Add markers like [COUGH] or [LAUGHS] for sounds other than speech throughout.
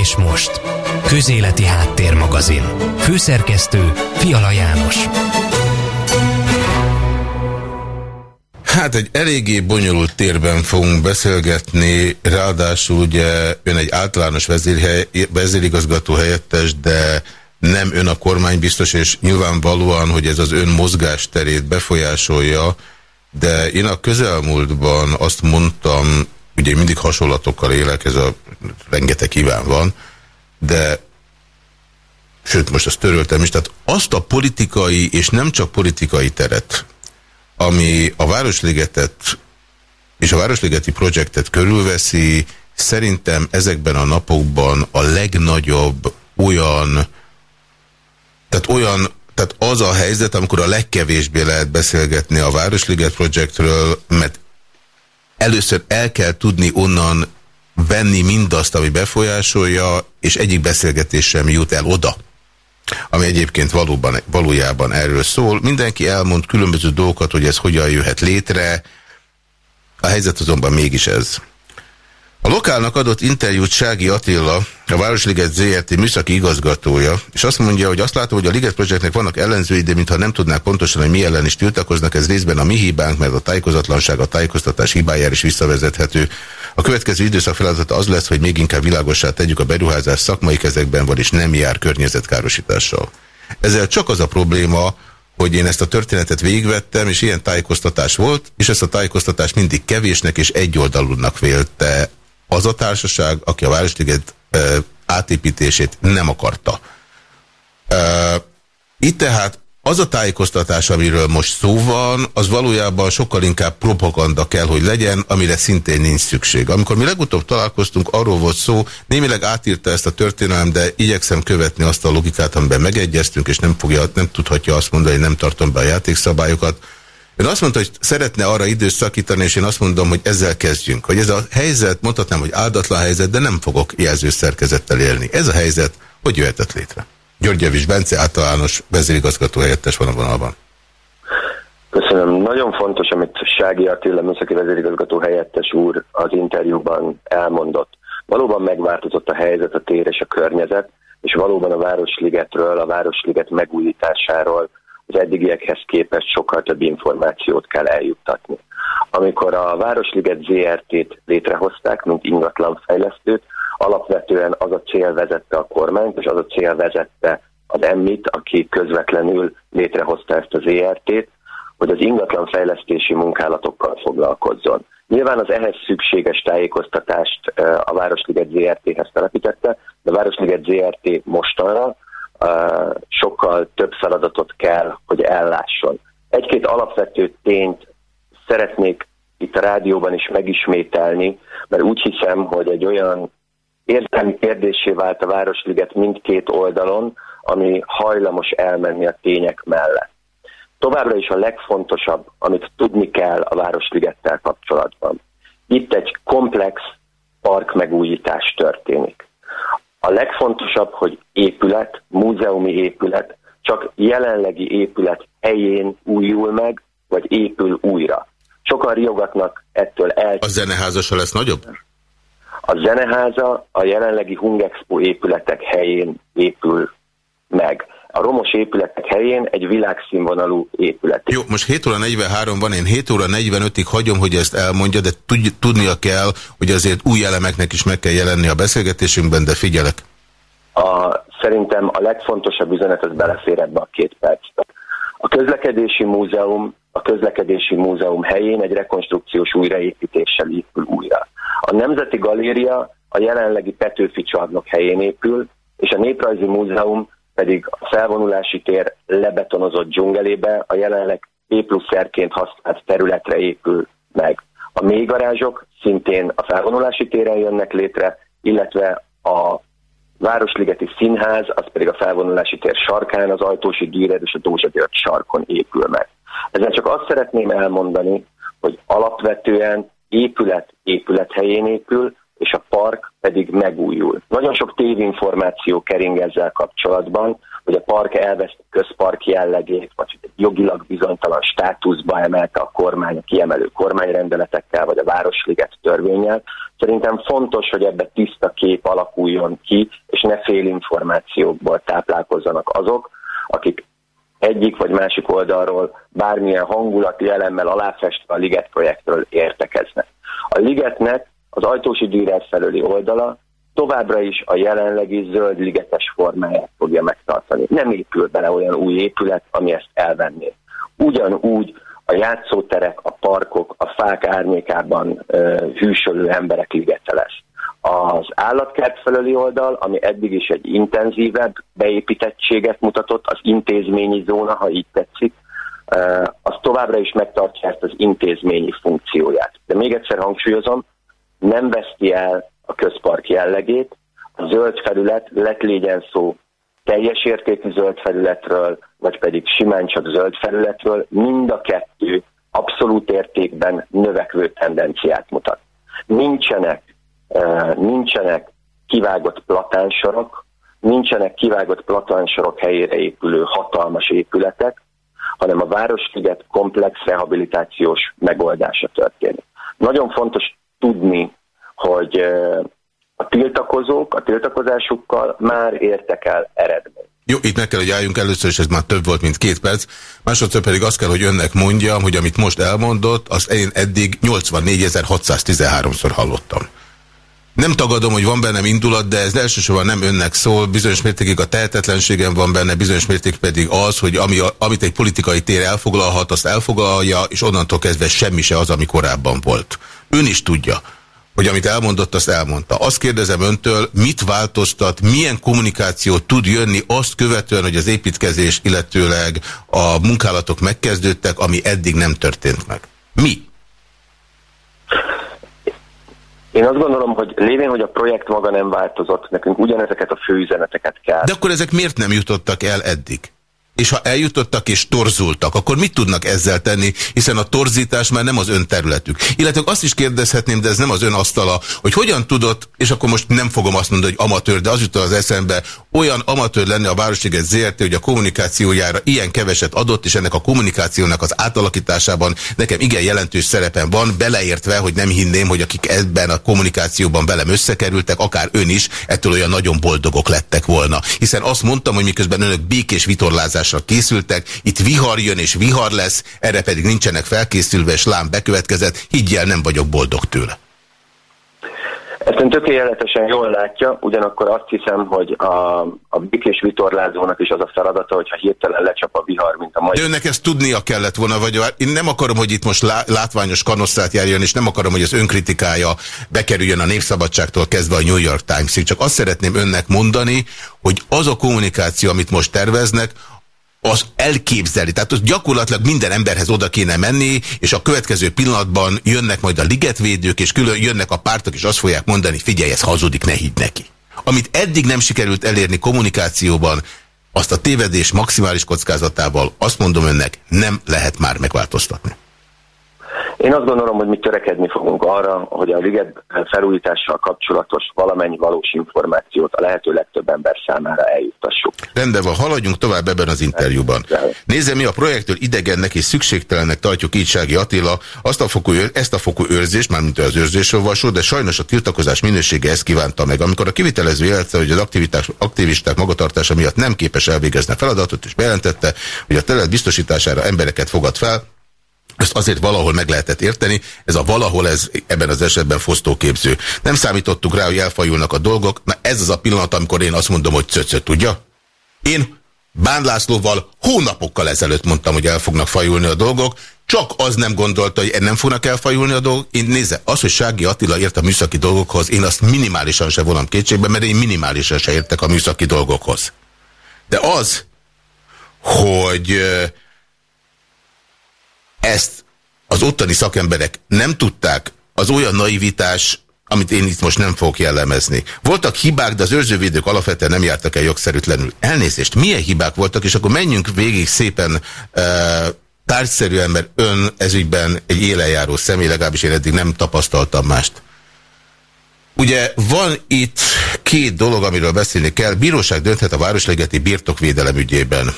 És most, Közéleti Háttérmagazin. Főszerkesztő Fiala János. Hát egy eléggé bonyolult térben fogunk beszélgetni, ráadásul ugye ön egy általános vezérhely, vezérigazgató helyettes, de nem ön a kormány biztos, és nyilvánvalóan, hogy ez az ön mozgásterét befolyásolja, de én a közelmúltban azt mondtam, ugye mindig hasonlatokkal élek, ez a rengeteg kíván van, de sőt, most azt töröltem is, tehát azt a politikai, és nem csak politikai teret, ami a Városligetet és a Városligeti projektet körülveszi, szerintem ezekben a napokban a legnagyobb olyan, tehát olyan, tehát az a helyzet, amikor a legkevésbé lehet beszélgetni a Városliget projektről, mert először el kell tudni onnan venni mindazt, ami befolyásolja, és egyik beszélgetés sem jut el oda ami egyébként valóban, valójában erről szól. Mindenki elmond különböző dolgokat, hogy ez hogyan jöhet létre, a helyzet azonban mégis ez. A lokálnak adott interjút Sági Attila, a Városliget ZRT műszaki igazgatója, és azt mondja, hogy azt látom, hogy a Liget projektnek vannak ellenzői, de mintha nem tudnák pontosan, hogy mi ellen is tiltakoznak, ez részben a mi hibánk, mert a tájékozatlanság a tájékoztatás hibájára is visszavezethető. A következő időszak feladata az lesz, hogy még inkább világossá tegyük a beruházás szakmai kezekben van, és nem jár környezetkárosítással. Ezzel csak az a probléma, hogy én ezt a történetet végvettem, és ilyen tájékoztatás volt, és ezt a tájékoztatást mindig kevésnek és egyoldalúnak vélte az a társaság, aki a Városliget átépítését nem akarta. Itt tehát az a tájékoztatás, amiről most szó van, az valójában sokkal inkább propaganda kell, hogy legyen, amire szintén nincs szükség. Amikor mi legutóbb találkoztunk, arról volt szó, némileg átírta ezt a történelem, de igyekszem követni azt a logikát, amiben megegyeztünk, és nem, fogja, nem tudhatja azt mondani, hogy nem tartom be a játékszabályokat. Ön azt mondta, hogy szeretne arra időszakítani, és én azt mondom, hogy ezzel kezdjünk. Hogy ez a helyzet, mondhatnám, hogy áldatlan helyzet, de nem fogok jelzőszerkezettel élni. Ez a helyzet, hogy jöhetett létre? Györgyevics Bence általános vezérigazgató helyettes van a vonalban. Köszönöm. Nagyon fontos, amit Sági Attila műszaki vezérigazgató helyettes úr az interjúban elmondott. Valóban megváltozott a helyzet, a tér és a környezet, és valóban a Városligetről, a Városliget megújításáról az eddigiekhez képest sokkal több információt kell eljuttatni. Amikor a Városliget ZRT-t létrehozták, mint ingatlanfejlesztőt, alapvetően az a cél vezette a kormányt, és az a cél vezette az emmit, aki közvetlenül létrehozta ezt az ERT-t, hogy az ingatlanfejlesztési munkálatokkal foglalkozzon. Nyilván az ehhez szükséges tájékoztatást a Városliget ZRT-hez telepítette, de a Városliget ZRT mostanra sokkal több feladatot kell, hogy ellásson. Egy-két alapvető tényt szeretnék itt a rádióban is megismételni, mert úgy hiszem, hogy egy olyan értelmi kérdésé vált a Városliget mindkét oldalon, ami hajlamos elmenni a tények mellett. Továbbra is a legfontosabb, amit tudni kell a Városligettel kapcsolatban. Itt egy komplex park megújítás történik. A legfontosabb, hogy épület, múzeumi épület csak jelenlegi épület helyén újul meg, vagy épül újra. Sokan riogatnak ettől el. A zeneházasa lesz nagyobb? A zeneháza a jelenlegi Hungexpo épületek helyén épül meg. A romos épületek helyén egy világszínvonalú épület. Jó, most 7 óra 43 van, én 7 óra 45-ig hagyom, hogy ezt elmondja, de tudnia kell, hogy azért új elemeknek is meg kell jelenni a beszélgetésünkben, de figyelek. A, szerintem a legfontosabb üzenet az belefér ebbe a két percbe. A közlekedési múzeum a közlekedési múzeum helyén egy rekonstrukciós újraépítéssel épül újra. A Nemzeti Galéria a jelenlegi Petőfi csarnok helyén épül, és a Néprajzi Múzeum pedig a felvonulási tér lebetonozott dzsungelébe a jelenleg épülszerként használt területre épül meg. A mélygarázsok szintén a felvonulási téren jönnek létre, illetve a Városligeti Színház, az pedig a felvonulási tér sarkán, az Ajtósi Gyűred és a Dózsa sarkon épül meg. Ezzel csak azt szeretném elmondani, hogy alapvetően épület épület helyén épül, és a park pedig megújul. Nagyon sok tévinformáció kering ezzel kapcsolatban, hogy a park elveszt közpark jellegét, vagy egy jogilag bizonytalan státuszba emelte a kormány a kiemelő kormányrendeletekkel, vagy a Városliget törvényel. Szerintem fontos, hogy ebbe tiszta kép alakuljon ki, és ne félinformációkból táplálkozzanak azok, akik egyik vagy másik oldalról bármilyen hangulati elemmel aláfestve a Liget projektről értekeznek. A Ligetnek az ajtósi dűrel felőli oldala továbbra is a jelenlegi zöld ligetes formáját fogja megtartani. Nem épül bele olyan új épület, ami ezt elvenné. Ugyanúgy a játszóterek, a parkok, a fák árnyékában uh, hűsölő emberek ligete. Az állatkert felőli oldal, ami eddig is egy intenzívebb beépítettséget mutatott, az intézményi zóna, ha így tetszik, az továbbra is megtartja ezt az intézményi funkcióját. De még egyszer hangsúlyozom, nem veszti el a közpark jellegét, a zöld felület, lett légyen szó teljes értékű zöld felületről, vagy pedig simán csak zöld felületről, mind a kettő abszolút értékben növekvő tendenciát mutat. Nincsenek, nincsenek kivágott platánsorok, nincsenek kivágott platánsorok helyére épülő hatalmas épületek, hanem a Városliget komplex rehabilitációs megoldása történik. Nagyon fontos tudni, hogy a tiltakozók a tiltakozásukkal már értek el eredményt. Jó, itt meg kell, hogy álljunk először, és ez már több volt, mint két perc. Másodszor pedig azt kell, hogy önnek mondjam, hogy amit most elmondott, azt én eddig 84.613-szor hallottam. Nem tagadom, hogy van bennem indulat, de ez elsősorban nem önnek szól. Bizonyos mértékig a tehetetlenségem van benne, bizonyos mértékig pedig az, hogy ami, amit egy politikai tér elfoglalhat, azt elfoglalja, és onnantól kezdve semmi se az, ami korábban volt. Ön is tudja, hogy amit elmondott, azt elmondta. Azt kérdezem öntől, mit változtat, milyen kommunikáció tud jönni azt követően, hogy az építkezés, illetőleg a munkálatok megkezdődtek, ami eddig nem történt meg. Mi? Én azt gondolom, hogy lévén, hogy a projekt maga nem változott, nekünk ugyanezeket a főüzeneteket kell. De akkor ezek miért nem jutottak el eddig? És ha eljutottak és torzultak, akkor mit tudnak ezzel tenni, hiszen a torzítás már nem az ön területük. Illetve azt is kérdezhetném, de ez nem az ön asztala, hogy hogyan tudott, és akkor most nem fogom azt mondani, hogy amatőr, de az jut az eszembe, olyan amatőr lenne a Városliget ZRT, hogy a kommunikációjára ilyen keveset adott, és ennek a kommunikációnak az átalakításában nekem igen jelentős szerepem van, beleértve, hogy nem hinném, hogy akik ebben a kommunikációban velem összekerültek, akár ön is, ettől olyan nagyon boldogok lettek volna. Hiszen azt mondtam, hogy miközben önök békés vitorlázás támadásra készültek, itt vihar jön és vihar lesz, erre pedig nincsenek felkészülve, és lám bekövetkezett, higgyel nem vagyok boldog tőle. Ezt ön tökéletesen jól látja, ugyanakkor azt hiszem, hogy a, a békés vitorlázónak is az a feladata, hogyha hirtelen lecsap a vihar, mint a mai. De önnek ezt tudnia kellett volna, vagy én nem akarom, hogy itt most lá, látványos kanosztrát járjon, és nem akarom, hogy az önkritikája bekerüljön a Népszabadságtól kezdve a New York Times-ig. Csak azt szeretném önnek mondani, hogy az a kommunikáció, amit most terveznek, az elképzeli. Tehát az gyakorlatilag minden emberhez oda kéne menni, és a következő pillanatban jönnek majd a ligetvédők, és külön jönnek a pártok, és azt fogják mondani, figyelj, ez hazudik, ne hidd neki. Amit eddig nem sikerült elérni kommunikációban, azt a tévedés maximális kockázatával, azt mondom önnek, nem lehet már megváltoztatni. Én azt gondolom, hogy mi törekedni fogunk arra, hogy a liget felújítással kapcsolatos valamennyi valós információt a lehető legtöbb ember számára eljuttassuk. Rendben van, haladjunk tovább ebben az interjúban. Nézze, mi a projektől idegennek és szükségtelennek tartjuk Ígysági Attila azt a fokú, ezt a fokú őrzést, mármint az őrzésről van szó, de sajnos a tiltakozás minősége ezt kívánta meg. Amikor a kivitelező jelente, hogy az aktivitás, aktivisták magatartása miatt nem képes elvégezni a feladatot, és bejelentette, hogy a terület biztosítására embereket fogad fel, ezt azért valahol meg lehetett érteni, ez a valahol ez ebben az esetben fosztóképző. Nem számítottuk rá, hogy elfajulnak a dolgok, na ez az a pillanat, amikor én azt mondom, hogy cöcöt, tudja? Én Bán Lászlóval hónapokkal ezelőtt mondtam, hogy el fognak fajulni a dolgok, csak az nem gondolta, hogy nem fognak elfajulni a dolgok. Én nézze, az, hogy Sági Attila ért a műszaki dolgokhoz, én azt minimálisan se vonom kétségbe, mert én minimálisan se értek a műszaki dolgokhoz. De az, hogy ezt az ottani szakemberek nem tudták, az olyan naivitás, amit én itt most nem fogok jellemezni. Voltak hibák, de az őrzővédők alapvetően nem jártak el jogszerűtlenül. Elnézést, milyen hibák voltak, és akkor menjünk végig szépen e, tárgyszerűen, mert ön ezügyben egy élenjáró személy, legalábbis én eddig nem tapasztaltam mást. Ugye van itt két dolog, amiről beszélni kell. Bíróság dönthet a Városlegeti birtokvédelem ügyében.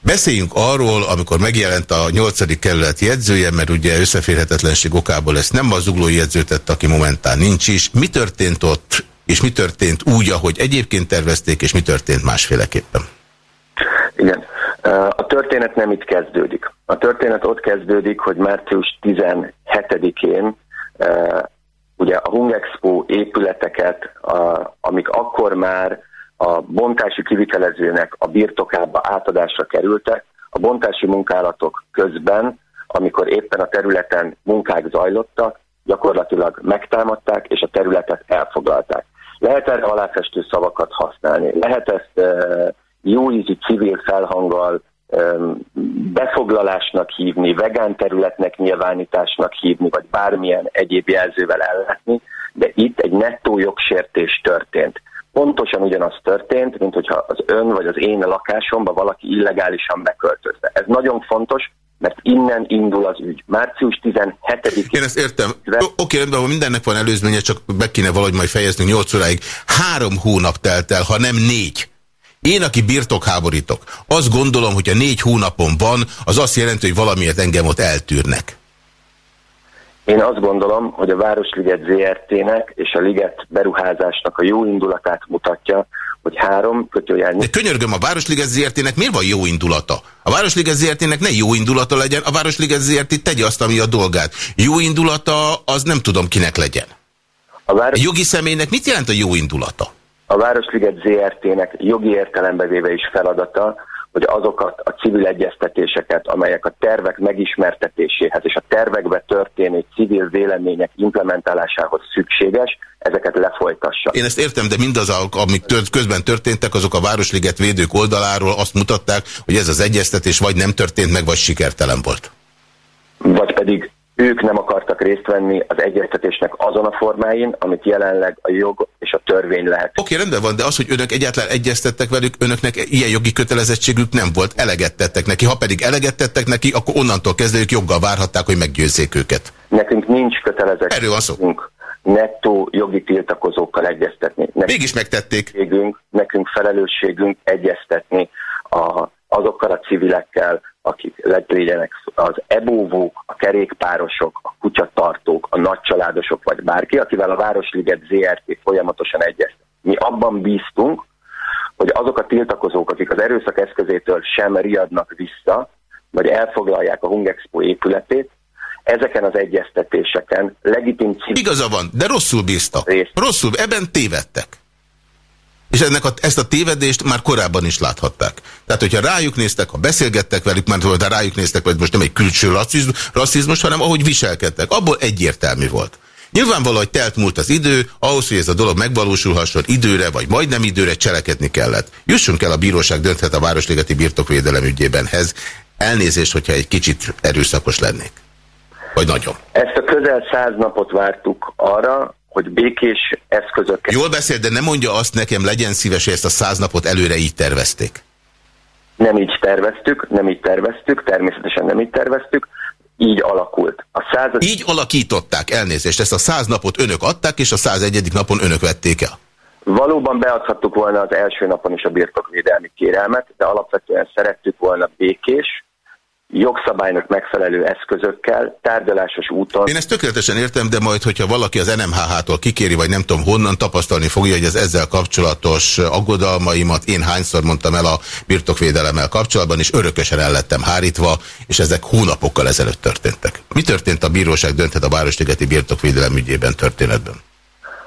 Beszéljünk arról, amikor megjelent a 8. kerület jegyzője, mert ugye összeférhetetlenség okából ezt nem az zuglói jegyző aki momentán nincs is. Mi történt ott, és mi történt úgy, ahogy egyébként tervezték, és mi történt másféleképpen? Igen. A történet nem itt kezdődik. A történet ott kezdődik, hogy március 17-én ugye a Hungexpo épületeket, amik akkor már a bontási kivitelezőnek a birtokába átadásra kerültek, a bontási munkálatok közben, amikor éppen a területen munkák zajlottak, gyakorlatilag megtámadták, és a területet elfoglalták. Lehet erre aláfestő szavakat használni, lehet ezt jó ízű civil felhanggal befoglalásnak hívni, vegán területnek nyilvánításnak hívni, vagy bármilyen egyéb jelzővel ellátni, de itt egy nettó jogsértés történt. Pontosan ugyanaz történt, mint hogyha az ön vagy az én lakásomba valaki illegálisan beköltözte. Ez nagyon fontos, mert innen indul az ügy. Március 17-én... Én ezt értem. Oké, rendben, ha mindennek van előzménye, csak be kéne valahogy majd fejezni 8 óráig. Három hónap telt el, ha nem négy én, aki birtokháborítok, azt gondolom, hogy a négy hónapon van, az azt jelenti, hogy valamiért engem ott eltűrnek. Én azt gondolom, hogy a Városliget ZRT-nek és a Liget beruházásnak a jó indulatát mutatja, hogy három kötőjelnyi... De könyörgöm, a Városliget ZRT-nek miért van jó indulata? A Városliget ZRT-nek ne jó indulata legyen, a Városliget ZRT tegye azt, ami a dolgát. Jó indulata, az nem tudom kinek legyen. A, város... a jogi személynek mit jelent a jó indulata? a Városliget ZRT-nek jogi értelembe véve is feladata, hogy azokat a civil egyeztetéseket, amelyek a tervek megismertetéséhez és a tervekbe történő civil vélemények implementálásához szükséges, ezeket lefolytassa. Én ezt értem, de mindaz, amik tört, közben történtek, azok a Városliget védők oldaláról azt mutatták, hogy ez az egyeztetés vagy nem történt meg, vagy sikertelen volt. Vagy pedig ők nem akartak részt venni az egyeztetésnek azon a formáin, amit jelenleg a jog és a törvény lehet. Oké, okay, rendben van, de az, hogy önök egyáltalán egyeztettek velük, önöknek ilyen jogi kötelezettségük nem volt, eleget tettek neki. Ha pedig eleget tettek neki, akkor onnantól kezdve ők joggal várhatták, hogy meggyőzzék őket. Nekünk nincs kötelezettségünk. Erről van szó. Nettó jogi tiltakozókkal egyeztetni. Nekünk Mégis megtették. Nekünk felelősségünk egyeztetni a, azokkal a civilekkel, akik legyenek az ebóvók, a kerékpárosok, a kutyatartók, a nagycsaládosok, vagy bárki, akivel a Városliget ZRT folyamatosan egyeztet. Mi abban bíztunk, hogy azok a tiltakozók, akik az erőszak eszközétől sem riadnak vissza, vagy elfoglalják a Hungexpo épületét, ezeken az egyeztetéseken legitim. Igaza van, de rosszul bíztak. Részt. Rosszul, ebben tévedtek. És ennek a, ezt a tévedést már korábban is láthatták. Tehát, hogyha rájuk néztek, ha beszélgettek velük, mert ha rájuk néztek, vagy most nem egy külső rasszizmus, hanem ahogy viselkedtek, abból egyértelmű volt. Nyilvánvaló, hogy telt múlt az idő, ahhoz, hogy ez a dolog megvalósulhasson időre, vagy majdnem időre cselekedni kellett. Jussunk el a bíróság dönthet a Városligeti birtokvédelem ügyébenhez. Elnézést, hogyha egy kicsit erőszakos lennék. Vagy nagyon. Ezt a közel száz napot vártuk arra, hogy békés eszközökkel... Jól beszél, de nem mondja azt nekem, legyen szíves, hogy ezt a száz napot előre így tervezték. Nem így terveztük, nem így terveztük, természetesen nem így terveztük, így alakult. A század... Így alakították, elnézést, ezt a száz napot önök adták, és a egyedik napon önök vették el. Valóban beadhattuk volna az első napon is a birtokvédelmi kérelmet, de alapvetően szerettük volna békés, jogszabálynak megfelelő eszközökkel, tárgyalásos úton. Én ezt tökéletesen értem, de majd, hogyha valaki az NMHH-tól kikéri, vagy nem tudom honnan tapasztalni fogja, hogy az ezzel kapcsolatos aggodalmaimat én hányszor mondtam el a birtokvédelemmel kapcsolatban, és örökösen el lettem hárítva, és ezek hónapokkal ezelőtt történtek. Mi történt a bíróság dönthet a Városligeti birtokvédelem ügyében történetben?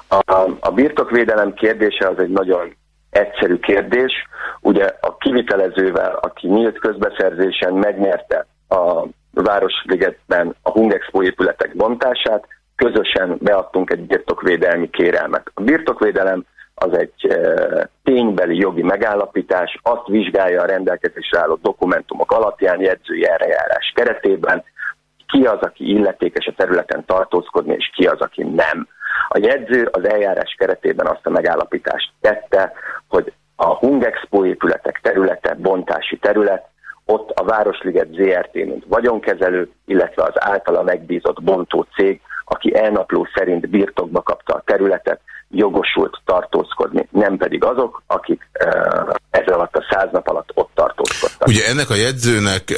A, a birtokvédelem kérdése az egy nagyon egyszerű kérdés. Ugye a kivitelezővel, aki nyílt közbeszerzésen megnyerte a Városligetben a Hungexpo épületek bontását, közösen beadtunk egy birtokvédelmi kérelmet. A birtokvédelem az egy e, ténybeli jogi megállapítás, azt vizsgálja a rendelkezésre álló dokumentumok alapján jegyzői eljárás keretében, ki az, aki illetékes a területen tartózkodni, és ki az, aki nem. A jegyző az eljárás keretében azt a megállapítást tette, hogy a Hungexpo épületek területe, bontási terület, ott a Városliget ZRT, mint vagyonkezelő, illetve az általa megbízott bontó cég, aki elnapló szerint birtokba kapta a területet, jogosult tartózkodni, nem pedig azok, akik ez alatt a száz nap alatt ott tartózkodtak. Ugye ennek a jegyzőnek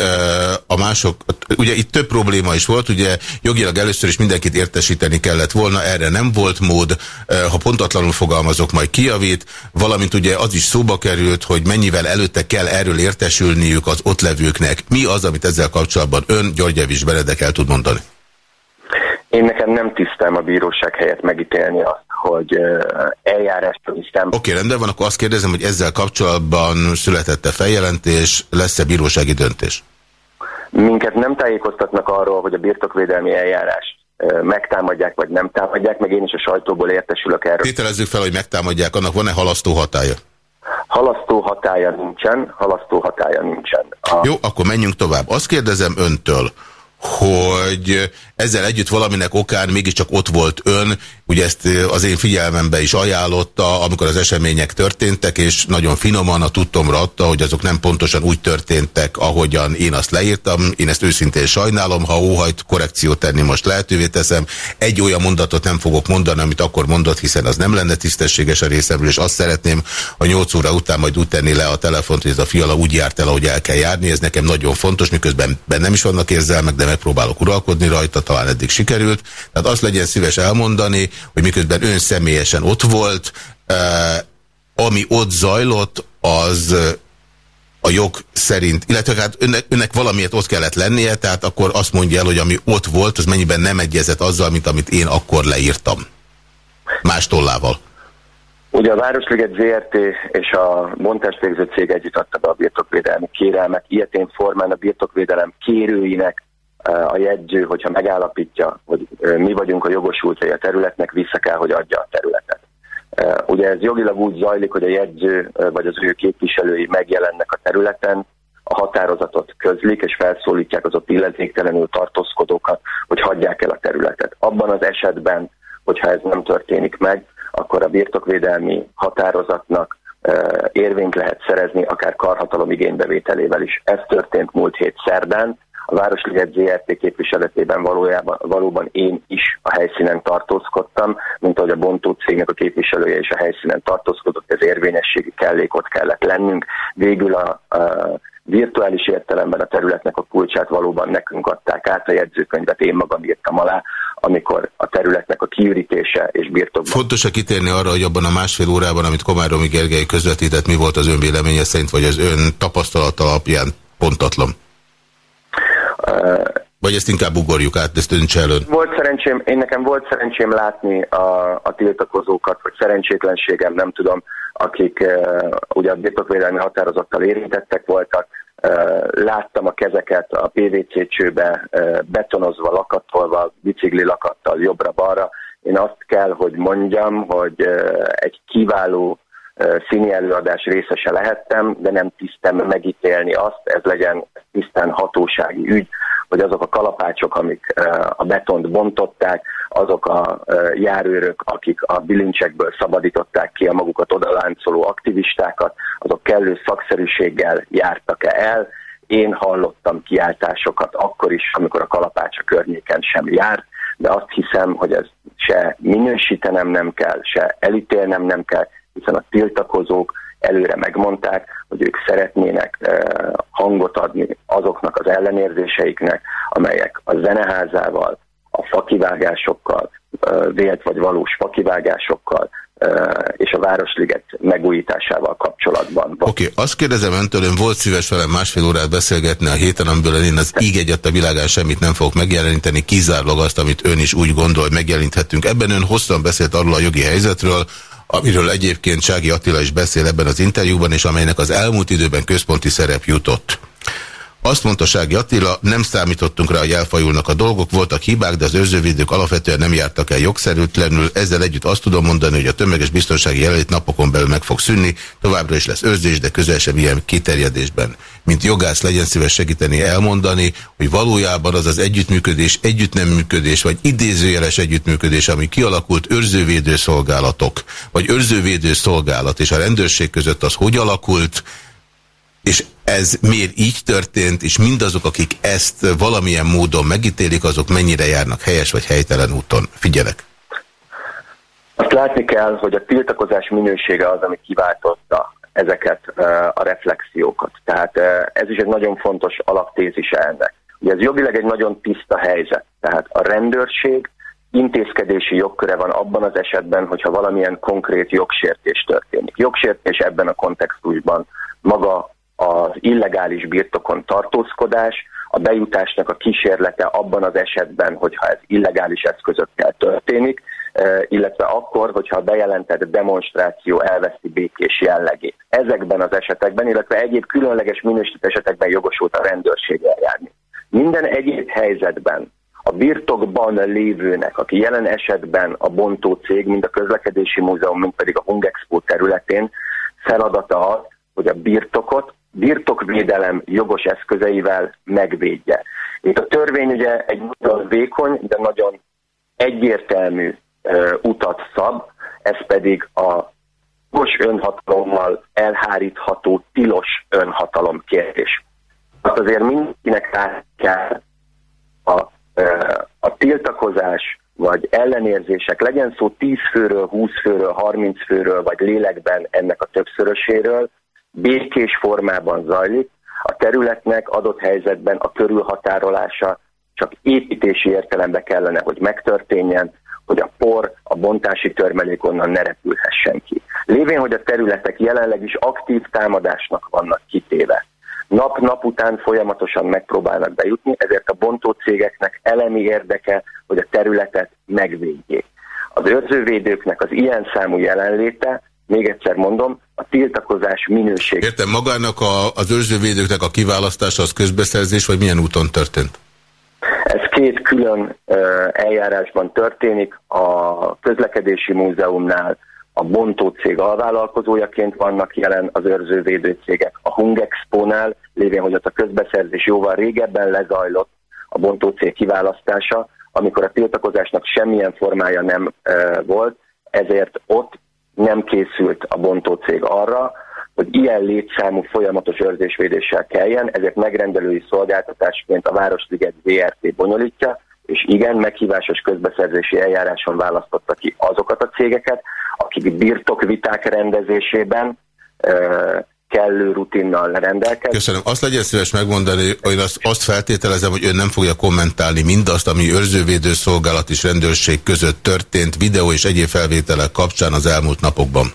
a mások, ugye itt több probléma is volt, ugye jogilag először is mindenkit értesíteni kellett volna, erre nem volt mód, ha pontatlanul fogalmazok, majd kijavít, valamint ugye az is szóba került, hogy mennyivel előtte kell erről értesülniük az ott levőknek. Mi az, amit ezzel kapcsolatban ön, Györgyevics Benedek el tud mondani? Én nekem nem tisztem a bíróság helyett megítélni azt, hogy eljárást tisztem. Oké, okay, rendben van, akkor azt kérdezem, hogy ezzel kapcsolatban születette feljelentés, lesz-e bírósági döntés? Minket nem tájékoztatnak arról, hogy a birtokvédelmi eljárást megtámadják, vagy nem támadják, meg én is a sajtóból értesülök erről. Tételezzük fel, hogy megtámadják, annak van-e halasztó hatája? Halasztó hatája nincsen, halasztó hatája nincsen. A... Jó, akkor menjünk tovább. Azt kérdezem öntől, hogy ezzel együtt valaminek okán mégiscsak ott volt ön, ugye ezt az én figyelmembe is ajánlotta, amikor az események történtek, és nagyon finoman a tudtomra adta, hogy azok nem pontosan úgy történtek, ahogyan én azt leírtam. Én ezt őszintén sajnálom, ha óhajt korrekciót tenni, most lehetővé teszem. Egy olyan mondatot nem fogok mondani, amit akkor mondott, hiszen az nem lenne tisztességes a részemről, és azt szeretném, a 8 óra után majd úgy tenni le a telefont, hogy ez a fiala úgy járt el, ahogy el kell járni. Ez nekem nagyon fontos, miközben bennem is vannak érzelmek, de megpróbálok uralkodni rajta, talán eddig sikerült. Tehát azt legyen szíves elmondani, hogy miközben ön személyesen ott volt, eh, ami ott zajlott, az eh, a jog szerint, illetve hát önnek, önnek valamiért ott kellett lennie, tehát akkor azt mondja el, hogy ami ott volt, az mennyiben nem egyezett azzal, mint amit én akkor leírtam. Más tollával. Ugye a Városliget ZRT és a bontást végző cég együtt adta be a birtokvédelmi kérelmet. Ilyetén formán a birtokvédelem kérőinek a jegyző, hogyha megállapítja, hogy mi vagyunk a jogosultai a területnek, vissza kell, hogy adja a területet. Ugye ez jogilag úgy zajlik, hogy a jegyző vagy az ő képviselői megjelennek a területen, a határozatot közlik, és felszólítják az ott illetéktelenül tartózkodókat, hogy hagyják el a területet. Abban az esetben, hogyha ez nem történik meg, akkor a birtokvédelmi határozatnak érvényt lehet szerezni, akár karhatalom igénybevételével is. Ez történt múlt hét szerdán, a Városliget ZRT képviseletében valójában, valóban én is a helyszínen tartózkodtam, mint ahogy a bontó cégnek a képviselője is a helyszínen tartózkodott, ez érvényességi kellékot kellett lennünk. Végül a, a virtuális értelemben a területnek a kulcsát valóban nekünk adták át, a jegyzőkönyvet én magam írtam alá, amikor a területnek a kiürítése és birtokban. Fontos-e kitérni arra, hogy abban a másfél órában, amit Komáromi Gergely közvetített, mi volt az ön véleménye szerint, vagy az ön tapasztalata alapján pontatlan? Vagy ezt inkább ugorjuk át, ezt ön ön. Volt szerencsém, én nekem volt szerencsém látni a, a tiltakozókat, vagy szerencsétlenségem, nem tudom, akik uh, ugye a birtokvédelmi határozattal érintettek voltak, uh, láttam a kezeket a PVC csőbe uh, betonozva, lakatolva, bicikli lakattal jobbra-balra. Én azt kell, hogy mondjam, hogy uh, egy kiváló színi előadás részese lehettem, de nem tisztem megítélni azt, ez legyen tisztán hatósági ügy, hogy azok a kalapácsok, amik a betont bontották, azok a járőrök, akik a bilincsekből szabadították ki a magukat odaláncoló aktivistákat, azok kellő szakszerűséggel jártak-e el. Én hallottam kiáltásokat akkor is, amikor a kalapács a környéken sem járt, de azt hiszem, hogy ez se minősítenem nem kell, se elítélnem nem kell, hiszen a tiltakozók előre megmondták, hogy ők szeretnének eh, hangot adni azoknak az ellenérzéseiknek, amelyek a zeneházával, a fakivágásokkal, eh, vélt vagy valós fakivágásokkal, eh, és a Városliget megújításával kapcsolatban. Oké, okay, azt kérdezem öntől, ön volt szíves velem másfél órát beszélgetni a héten, amiből én az íg egyet a világán semmit nem fogok megjeleníteni, kizárólag azt, amit ön is úgy gondol, hogy megjeleníthetünk. Ebben ön hosszan beszélt arról a jogi helyzetről, amiről egyébként Csági Attila is beszél ebben az interjúban, és amelynek az elmúlt időben központi szerep jutott. Azt mondta Sági Attila, nem számítottunk rá, hogy elfajulnak a dolgok, voltak hibák, de az őrzővédők alapvetően nem jártak el jogszerűtlenül. Ezzel együtt azt tudom mondani, hogy a tömeges biztonsági jelenlét napokon belül meg fog szűnni, továbbra is lesz őrzés, de közel sem ilyen kiterjedésben. Mint jogász legyen szíves segíteni elmondani, hogy valójában az az együttműködés, együtt nem működés, vagy idézőjeles együttműködés, ami kialakult őrzővédő szolgálatok, vagy őrzővédő szolgálat és a rendőrség között az hogy alakult, és ez miért így történt, és mindazok, akik ezt valamilyen módon megítélik, azok mennyire járnak helyes vagy helytelen úton? Figyelek! Azt látni kell, hogy a tiltakozás minősége az, ami kiváltotta ezeket a reflexiókat. Tehát ez is egy nagyon fontos alaptézise ennek. Ugye ez jogileg egy nagyon tiszta helyzet. Tehát a rendőrség intézkedési jogköre van abban az esetben, hogyha valamilyen konkrét jogsértés történik. Jogsértés ebben a kontextusban maga az illegális birtokon tartózkodás, a bejutásnak a kísérlete abban az esetben, hogyha ez illegális eszközökkel történik, e, illetve akkor, hogyha a bejelentett demonstráció elveszti békés jellegét. Ezekben az esetekben, illetve egyéb különleges minősített esetekben jogosult a rendőrség eljárni. Minden egyéb helyzetben a birtokban lévőnek, aki jelen esetben a bontó cég, mind a közlekedési múzeum, mind pedig a Hungexpo területén feladata az, hogy a birtokot birtokvédelem jogos eszközeivel megvédje. Itt a törvény ugye egy nagyon vékony, de nagyon egyértelmű uh, utat szab, ez pedig a jogos önhatalommal elhárítható tilos önhatalom kérdés. Hát azért mindenkinek kell a, a tiltakozás vagy ellenérzések, legyen szó 10 főről, 20 főről, 30 főről, vagy lélekben ennek a többszöröséről, békés formában zajlik, a területnek adott helyzetben a körülhatárolása csak építési értelemben kellene, hogy megtörténjen, hogy a por, a bontási törmelék onnan ne repülhessen ki. Lévén, hogy a területek jelenleg is aktív támadásnak vannak kitéve. Nap-nap után folyamatosan megpróbálnak bejutni, ezért a bontó cégeknek elemi érdeke, hogy a területet megvédjék. Az őrzővédőknek az ilyen számú jelenléte még egyszer mondom, a tiltakozás minőség. Értem, magának a, az őrzővédőknek a kiválasztása az közbeszerzés, vagy milyen úton történt? Ez két külön uh, eljárásban történik. A közlekedési múzeumnál a Bontó cég alvállalkozójaként vannak jelen az őrzővédő cégek. A Hungexpo-nál, lévén, hogy ott a közbeszerzés jóval régebben lezajlott a Bontó cég kiválasztása, amikor a tiltakozásnak semmilyen formája nem uh, volt, ezért ott nem készült a bontó cég arra, hogy ilyen létszámú folyamatos őrzésvédéssel kelljen, ezért megrendelői szolgáltatásként a Városliget ZRT bonyolítja, és igen, meghívásos közbeszerzési eljáráson választotta ki azokat a cégeket, akik birtokviták rendezésében kellő rutinnal rendelkezik. Köszönöm. Azt legyen szíves megmondani, hogy azt, azt feltételezem, hogy ön nem fogja kommentálni mindazt, ami őrzővédő szolgálat és rendőrség között történt videó és egyéb felvételek kapcsán az elmúlt napokban.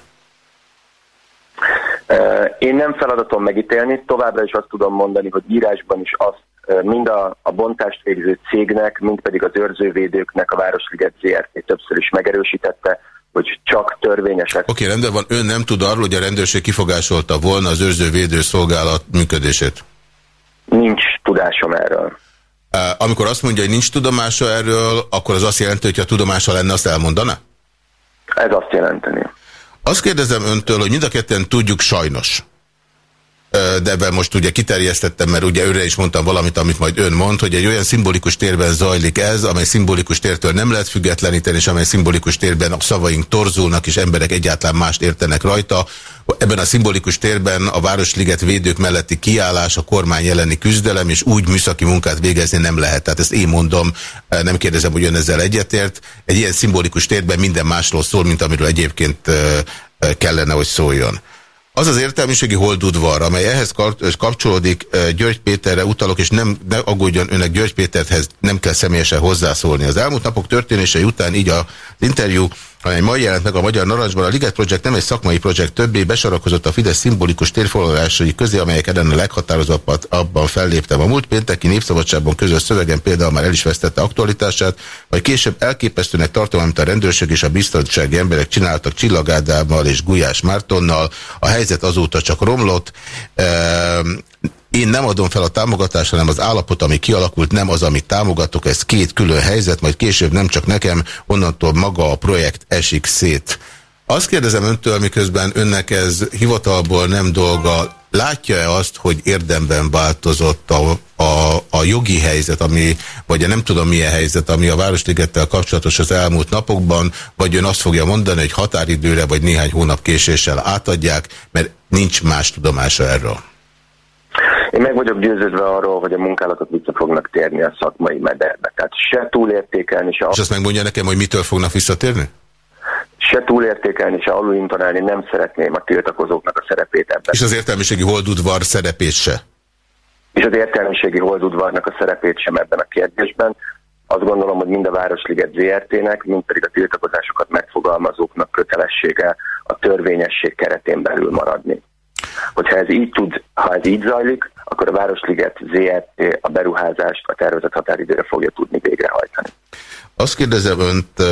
Én nem feladatom megítélni, továbbra is azt tudom mondani, hogy írásban is azt mind a, a bontást végző cégnek, mind pedig az őrzővédőknek a Városliget ZRT többször is megerősítette, hogy csak törvényesek. Oké, okay, rendben van. Ön nem tud arról, hogy a rendőrség kifogásolta volna az őrző szolgálat működését? Nincs tudásom erről. Amikor azt mondja, hogy nincs tudomása erről, akkor az azt jelenti, hogy ha tudomása lenne, azt elmondaná? Ez azt jelenteni. Azt kérdezem öntől, hogy mind a ketten tudjuk sajnos, de ebben most ugye kiterjesztettem, mert ugye őre is mondtam valamit, amit majd ön mond, hogy egy olyan szimbolikus térben zajlik ez, amely szimbolikus tértől nem lehet függetleníteni, és amely szimbolikus térben a szavaink torzulnak, és emberek egyáltalán mást értenek rajta. Ebben a szimbolikus térben a Városliget védők melletti kiállás, a kormány elleni küzdelem, és úgy műszaki munkát végezni nem lehet. Tehát ezt én mondom, nem kérdezem, hogy ön ezzel egyetért. Egy ilyen szimbolikus térben minden másról szól, mint amiről egyébként kellene, hogy szóljon. Az az értelmiségi holdudvar, amely ehhez kapcsolódik, György Péterre utalok, és nem ne aggódjon önnek György Péterhez nem kell személyesen hozzászólni. Az elmúlt napok történései után így az interjú amely ma jelent meg a Magyar Narancsban, a Liget Project nem egy szakmai projekt, többé besarakozott a Fidesz szimbolikus térfoglalásai közé, amelyek ellen a leghatározottabban abban felléptem. A múlt pénteki népszabadságban közös szövegen például már el is vesztette aktualitását, vagy később elképesztőnek tartom, amit a rendőrség és a biztonsági emberek csináltak Csillagádámmal és Gulyás Mártonnal. A helyzet azóta csak romlott. Ehm, én nem adom fel a támogatást, hanem az állapot, ami kialakult, nem az, amit támogatok, ez két külön helyzet, majd később nem csak nekem, onnantól maga a projekt esik szét. Azt kérdezem öntől, miközben önnek ez hivatalból nem dolga, látja-e azt, hogy érdemben változott a, a, a jogi helyzet, ami, vagy a nem tudom milyen helyzet, ami a Városligettel kapcsolatos az elmúlt napokban, vagy ön azt fogja mondani, hogy határidőre vagy néhány hónap késéssel átadják, mert nincs más tudomása erről? Én meg vagyok győződve arról, hogy a munkálatok vissza fognak térni a szakmai mederbe. Tehát se túlértékelni, se... És azt megmondja nekem, hogy mitől fognak visszatérni? se túlértékelni, se alulintonálni nem szeretném a tiltakozóknak a szerepét ebben. És az értelmiségi holdudvar szerepét se? És az értelmiségi holdudvarnak a szerepét sem ebben a kérdésben. Azt gondolom, hogy mind a Városliget ZRT-nek, mind pedig a tiltakozásokat megfogalmazóknak kötelessége a törvényesség keretén belül maradni. Hogyha ez így tud, ha ez így zajlik, akkor a Városliget ZRT a beruházást a tervezett határidőre fogja tudni végrehajtani. Azt kérdezem önt,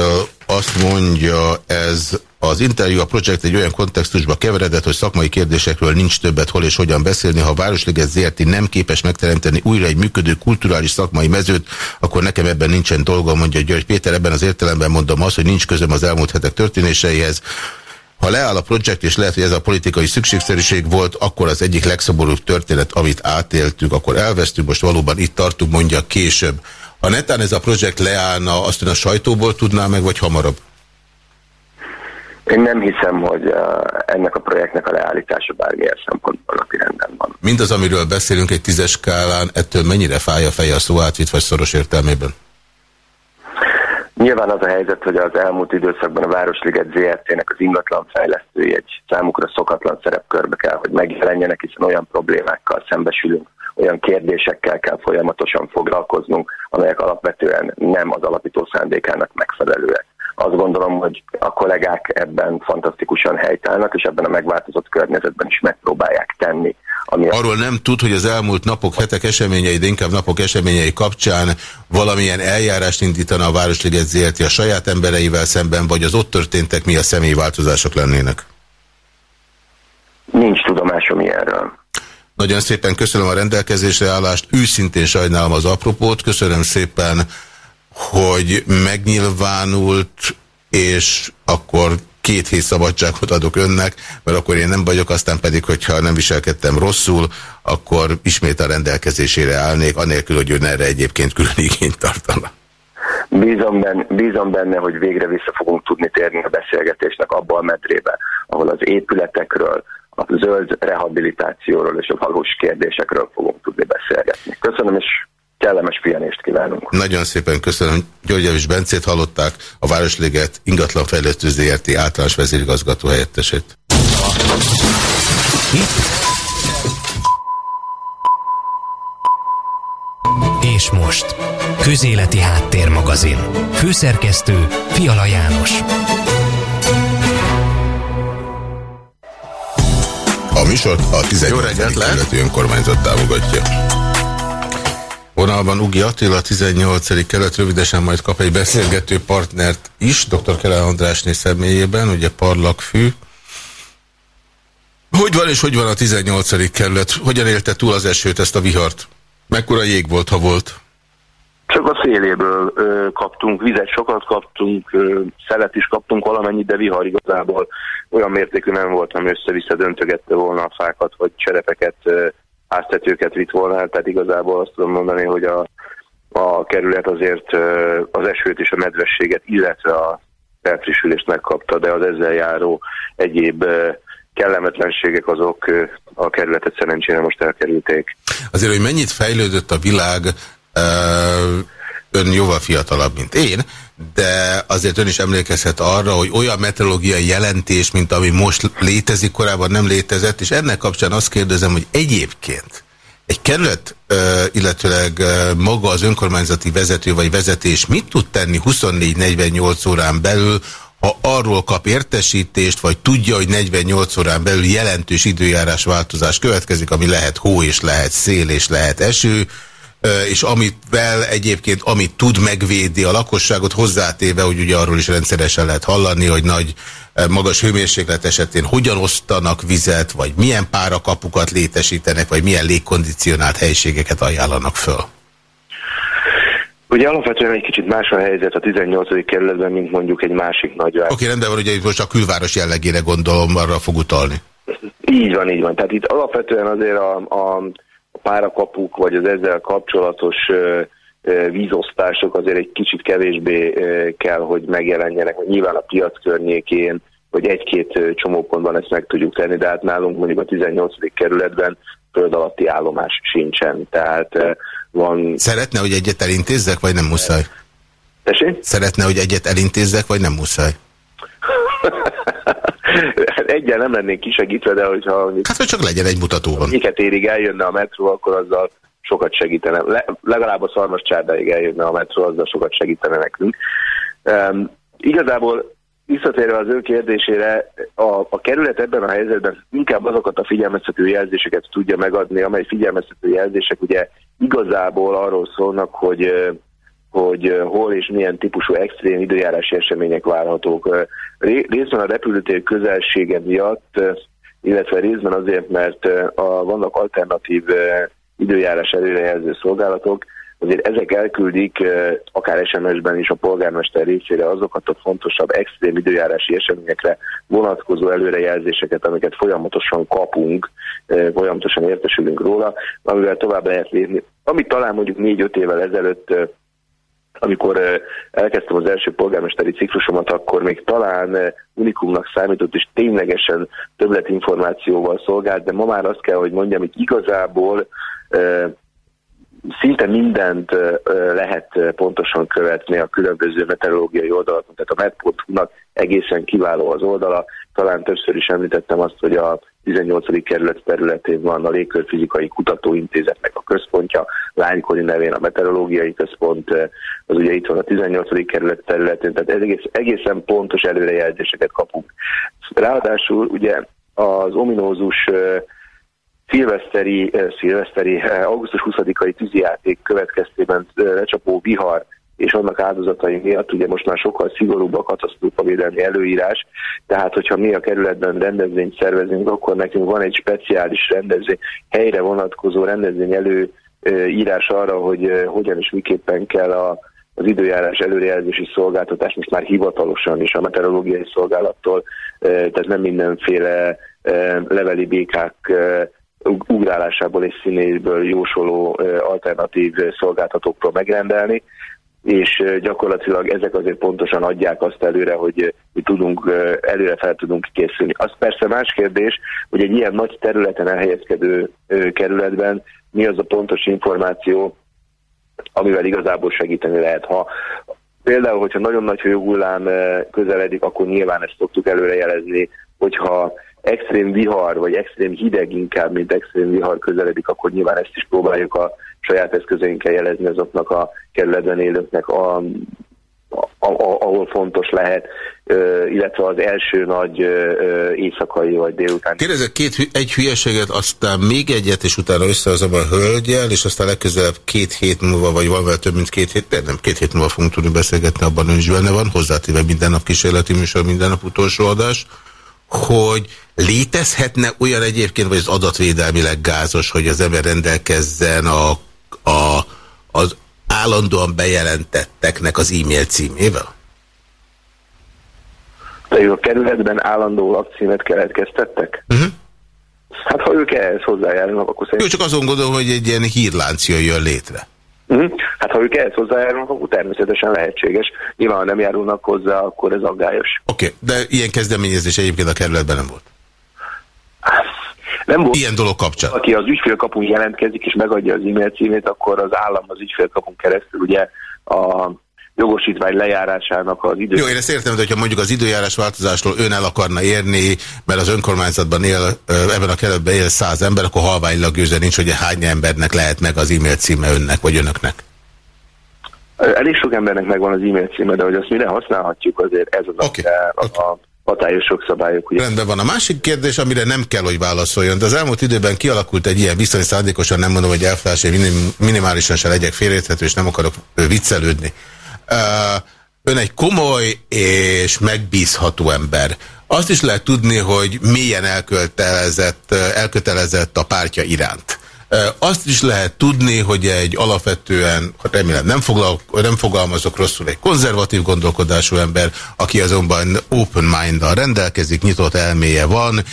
azt mondja ez az interjú a projekt egy olyan kontextusba keveredett, hogy szakmai kérdésekről nincs többet hol és hogyan beszélni. Ha a Városliget ZRT nem képes megteremteni újra egy működő kulturális szakmai mezőt, akkor nekem ebben nincsen dolga, mondja György Péter. Ebben az értelemben mondom azt, hogy nincs közöm az elmúlt hetek történéseihez. Ha leáll a projekt, és lehet, hogy ez a politikai szükségszerűség volt, akkor az egyik legszomorúbb történet, amit átéltük, akkor elvesztünk, most valóban itt tartunk, mondja később. Ha netán ez a projekt leállna, azt ön a sajtóból tudná meg, vagy hamarabb? Én nem hiszem, hogy uh, ennek a projektnek a leállítása bármilyen szempontból napi renden van. Mindaz, amiről beszélünk egy tízes skálán, ettől mennyire fáj a feje a szó átvitt vagy szoros értelmében? Nyilván az a helyzet, hogy az elmúlt időszakban a Városliget ZRT-nek az ingatlan fejlesztői egy számukra szokatlan szerepkörbe kell, hogy megjelenjenek, hiszen olyan problémákkal szembesülünk, olyan kérdésekkel kell folyamatosan foglalkoznunk, amelyek alapvetően nem az alapító szándékának megfelelőek. Azt gondolom, hogy a kollégák ebben fantasztikusan helytállnak, és ebben a megváltozott környezetben is megpróbálják tenni. Ami Arról nem tud, hogy az elmúlt napok, hetek eseményei, de inkább napok eseményei kapcsán valamilyen eljárást indítana a Városliget ZRT a saját embereivel szemben, vagy az ott történtek mi a személyi változások lennének? Nincs tudomásom ilyenről. Nagyon szépen köszönöm a rendelkezésre állást, őszintén sajnálom az apropót, köszönöm szépen, hogy megnyilvánult, és akkor két hét szabadságot adok önnek, mert akkor én nem vagyok, aztán pedig, hogyha nem viselkedtem rosszul, akkor ismét a rendelkezésére állnék, anélkül, hogy ön erre egyébként külön igényt tartana. Bízom benne, bízom benne, hogy végre vissza fogunk tudni térni a beszélgetésnek abba a medrébe, ahol az épületekről, a zöld rehabilitációról és a valós kérdésekről fogunk tudni beszélgetni. Köszönöm, és kellemes pihenést kívánunk. Nagyon szépen köszönöm. György és Bencét hallották, a Városliget ingatlanfejlesztő ZRT általános vezérigazgató helyettesét. És most, Közéleti Háttérmagazin. Főszerkesztő Fiala János. A műsort a 18. kerületi önkormányzat támogatja. Vonalban Ugi Attila, 18. kelet, rövidesen majd kap egy beszélgető partnert is, dr. Kele Andrásné személyében, ugye parlagfű. Hogy van és hogy van a 18. kerület? Hogyan élte túl az esőt, ezt a vihart? Mekkora jég volt, ha volt? Csak a széléből ö, kaptunk vizet, sokat kaptunk, ö, szelet is kaptunk valamennyit, de vihar igazából olyan mértékű nem volt, ami össze-vissza döntögette volna a fákat, vagy cserepeket, ö, háztetőket vitt volna, tehát igazából azt tudom mondani, hogy a, a kerület azért az esőt és a nedvességet, illetve a felfrissülést megkapta, de az ezzel járó egyéb kellemetlenségek azok a kerületet szerencsére most elkerülték. Azért, hogy mennyit fejlődött a világ ön jóval fiatalabb, mint én, de azért ön is emlékezhet arra, hogy olyan meteorológiai jelentés, mint ami most létezik, korábban nem létezett, és ennek kapcsán azt kérdezem, hogy egyébként egy kerület, illetőleg maga az önkormányzati vezető vagy vezetés mit tud tenni 24-48 órán belül, ha arról kap értesítést, vagy tudja, hogy 48 órán belül jelentős időjárás változás következik, ami lehet hó és lehet szél és lehet eső, és amivel egyébként, amit tud megvédi a lakosságot, hozzátéve, hogy ugye arról is rendszeresen lehet hallani, hogy nagy, magas hőmérséklet esetén hogyan osztanak vizet, vagy milyen párakapukat létesítenek, vagy milyen légkondicionált helységeket ajánlanak föl. Ugye alapvetően egy kicsit más a helyzet a 18. kerületben, mint mondjuk egy másik nagyváros. Oké, rendben van, ugye most a külváros jellegére gondolom, arra fog utalni. Így van, így van. Tehát itt alapvetően azért a, a párakapuk, vagy az ezzel kapcsolatos vízosztások azért egy kicsit kevésbé kell, hogy megjelenjenek. Nyilván a piac környékén, hogy egy-két csomópontban ezt meg tudjuk tenni, de hát nálunk mondjuk a 18. kerületben föld alatti állomás sincsen. Tehát van... Szeretne, hogy egyet elintézzek, vagy nem muszáj? Tessék? Szeretne, hogy egyet elintézzek, vagy nem muszáj? [LAUGHS] Hát egyen nem lennénk kisegítve, de hogyha... Hát, hogy csak legyen egy mutatóban. Miket érig eljönne a metró, akkor azzal sokat segítene. Le, legalább a szarmas csárdáig eljönne a metró, azzal sokat segítene nekünk. Um, igazából visszatérve az ő kérdésére, a, a kerület ebben a helyzetben inkább azokat a figyelmeztető jelzéseket tudja megadni, amely figyelmeztető jelzések ugye igazából arról szólnak, hogy hogy hol és milyen típusú extrém időjárási események várhatók. Részben a repülőtér közelsége miatt, illetve részben azért, mert a, vannak alternatív időjárás előrejelző szolgálatok, azért ezek elküldik akár SMS-ben is a polgármester részére azokat a fontosabb extrém időjárási eseményekre vonatkozó előrejelzéseket, amiket folyamatosan kapunk, folyamatosan értesülünk róla, amivel tovább lehet lépni. Amit talán mondjuk négy-öt évvel ezelőtt amikor elkezdtem az első polgármesteri ciklusomat, akkor még talán unikumnak számított, és ténylegesen többletinformációval szolgált, de ma már azt kell, hogy mondjam, hogy igazából szinte mindent lehet pontosan követni a különböző meteorológiai oldalakon. Tehát a med.hu-nak egészen kiváló az oldala. Talán többször is említettem azt, hogy a 18. kerület területén van a Légkörfizikai Kutatóintézetnek a központja, Lánykori nevén a Meteorológiai Központ, az ugye itt van a 18. kerület területén, tehát egész, egészen pontos előrejelzéseket kapunk. Ráadásul ugye az ominózus szilveszteri, szilveszteri augusztus 20-ai tűzijáték következtében lecsapó vihar és annak áldozatai miatt ugye most már sokkal szigorúbb a katasztrófavédelmi előírás, tehát hogyha mi a kerületben rendezvényt szervezünk, akkor nekünk van egy speciális rendezvény, helyre vonatkozó rendezvény előírás arra, hogy hogyan és miképpen kell a, az időjárás előrejelzési szolgáltatás most már hivatalosan is a meteorológiai szolgálattól, tehát nem mindenféle leveli békák ugrálásából és színéből jósoló alternatív szolgáltatóktól megrendelni, és gyakorlatilag ezek azért pontosan adják azt előre, hogy mi tudunk, előre fel tudunk készülni. Az persze más kérdés, hogy egy ilyen nagy területen elhelyezkedő kerületben mi az a pontos információ, amivel igazából segíteni lehet. Ha például, hogyha nagyon nagy hőhullám közeledik, akkor nyilván ezt szoktuk előrejelezni, hogyha extrém vihar, vagy extrém hideg inkább, mint extrém vihar közeledik, akkor nyilván ezt is próbáljuk a saját eszközeinkkel jelezni azoknak a kerületben élőknek, a, a, a, ahol fontos lehet, illetve az első nagy éjszakai vagy délután. Kérdezek két, egy hülyeséget, aztán még egyet, és utána összehozom a hölgyel, és aztán legközelebb két hét múlva, vagy valamivel több, mint két hét, nem, két hét múlva fogunk tudni beszélgetni, abban ön is benne van, hozzátéve minden nap kísérleti műsor, minden nap utolsó adás hogy létezhetne olyan egyébként, vagy az adatvédelmileg gázos, hogy az ember rendelkezzen a, a, az állandóan bejelentetteknek az e-mail címével? De a kerületben állandó lakcímet keletkeztettek? Uh mhm. -huh. Hát ha ők ehhez hozzájárulnak, akkor szerintem... Jó, csak azon gondolom, hogy egy ilyen hírlánc jön létre. Mhm. Hát ha ők ehhez hozzájárulnak, akkor természetesen lehetséges. Nyilván, ha nem járulnak hozzá, akkor ez aggályos. Oké, okay. de ilyen kezdeményezés egyébként a kerületben nem volt? Nem volt. Ilyen dolog kapcsán. Aki az ügyfélkapun jelentkezik és megadja az e-mail címét, akkor az állam az ügyfélkapun keresztül ugye a jogosítvány lejárásának az idő. Jó, én ezt értem, hogy ha mondjuk az időjárás változásról ön el akarna érni, mert az önkormányzatban él, ebben a keretben él száz ember, akkor halványlag gőze nincs, hogy hány embernek lehet meg az e-mail címe önnek vagy önöknek. Elég sok embernek megvan az e-mail címe, de hogy azt mire használhatjuk, azért ez az okay. a, a, a hatályos szabályok. Ugye. Rendben van. A másik kérdés, amire nem kell, hogy válaszoljon, de az elmúlt időben kialakult egy ilyen viszony szándékosan, nem mondom, hogy elfelás, minim, minimálisan se legyek félérthető, és nem akarok viccelődni. Ön egy komoly és megbízható ember. Azt is lehet tudni, hogy milyen elkötelezett, elkötelezett a pártja iránt. Azt is lehet tudni, hogy egy alapvetően, remélem nem, foglal, nem fogalmazok rosszul, egy konzervatív gondolkodású ember, aki azonban open mind rendelkezik, nyitott elméje van,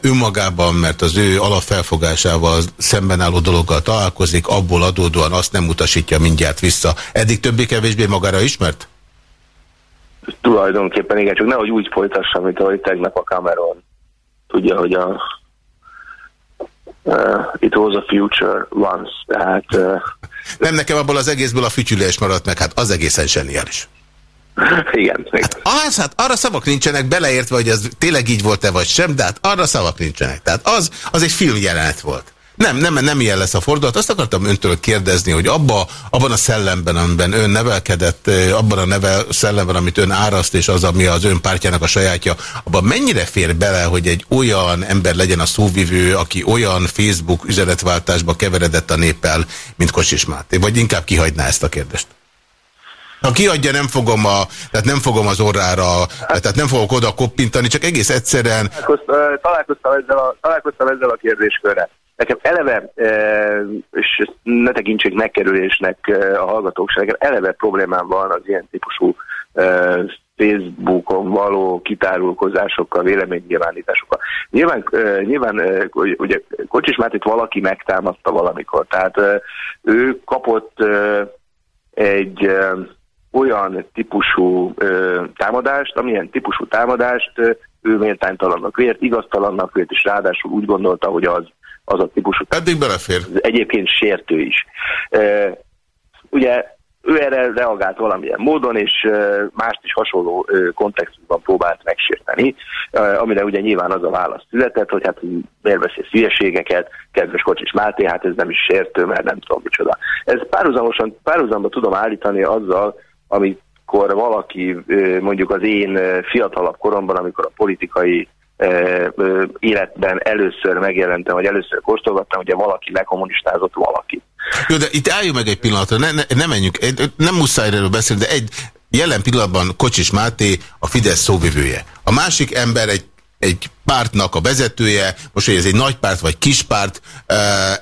önmagában, mert az ő alapfelfogásával szemben álló dologgal találkozik, abból adódóan azt nem utasítja mindjárt vissza. Eddig többé-kevésbé magára ismert? Tulajdonképpen igen, csak nehogy úgy folytassa, mint ahogy tegnap a Cameron. Tudja, hogy a uh, it was a future once, tehát... Uh, nem nekem abból az egészből a fütyülés maradt meg, hát az egészen zseniális. Igen. Az, hát arra szavak nincsenek beleértve, hogy ez tényleg így volt-e vagy sem, de hát arra szavak nincsenek. Tehát az, az egy filmjelenet volt. Nem, nem, nem ilyen lesz a fordulat. Azt akartam öntől kérdezni, hogy abba, abban a szellemben, amiben ön nevelkedett, abban a nevel, szellemben, amit ön áraszt, és az, ami az ön pártjának a sajátja, abban mennyire fér bele, hogy egy olyan ember legyen a szóvivő, aki olyan Facebook üzenetváltásba keveredett a néppel, mint Kocsis Máté? Vagy inkább kihagyná ezt a kérdést? Ha kiadja, nem fogom, a, tehát nem fogom az orrára, tehát nem fogok oda koppintani, csak egész egyszerűen... Találkoztam ezzel a, találkoztam ezzel a kérdéskörrel. Nekem eleve, és ne tekintsék megkerülésnek a hallgatók se, nekem eleve problémám van az ilyen típusú Facebookon való kitárulkozásokkal, véleménynyilvánításokkal. Nyilván, nyilván ugye Kocsis Mártit valaki megtámadta valamikor, tehát ő kapott egy olyan típusú ö, támadást, amilyen típusú támadást ö, ő méltánytalannak vért, igaztalannak vért, és ráadásul úgy gondolta, hogy az, az a típusú. Eddig belefér. Egyébként sértő is. Ö, ugye ő erre reagált valamilyen módon, és mást is hasonló kontextusban próbált megsérteni, amire ugye nyilván az a válasz született, hogy hát miért beszélsz hülyeségeket, kedves Kocsis Máté, hát ez nem is sértő, mert nem tudom micsoda. Ez párhuzamosan, párhuzamba tudom állítani azzal, amikor valaki mondjuk az én fiatalabb koromban, amikor a politikai életben először megjelentem, vagy először kóstolgattam, ugye valaki lekommunistázott valaki. Jó, de itt álljunk meg egy pillanatra, ne, ne, ne menjünk, nem muszáj erről beszélni, de egy jelen pillanatban Kocsis Máté a Fidesz szóvivője. A másik ember egy egy pártnak a vezetője, most hogy ez egy nagy párt vagy kis párt,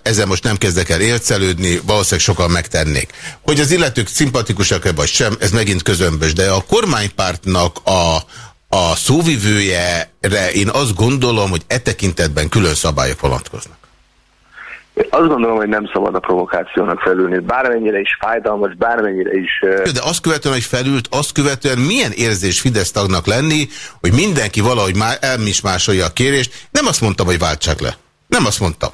ezzel most nem kezdek el élcelődni, valószínűleg sokan megtennék. Hogy az illetők szimpatikusak-e vagy sem, ez megint közömbös, de a kormánypártnak a, a szóvivőjere én azt gondolom, hogy e tekintetben külön szabályok vonatkoznak. Azt gondolom, hogy nem szabad a provokációnak felülni. Bármennyire is fájdalmas, bármennyire is... De azt követően, hogy felült, azt követően milyen érzés Fidesz tagnak lenni, hogy mindenki valahogy elmismásolja a kérést. Nem azt mondtam, hogy váltsák le. Nem azt mondtam.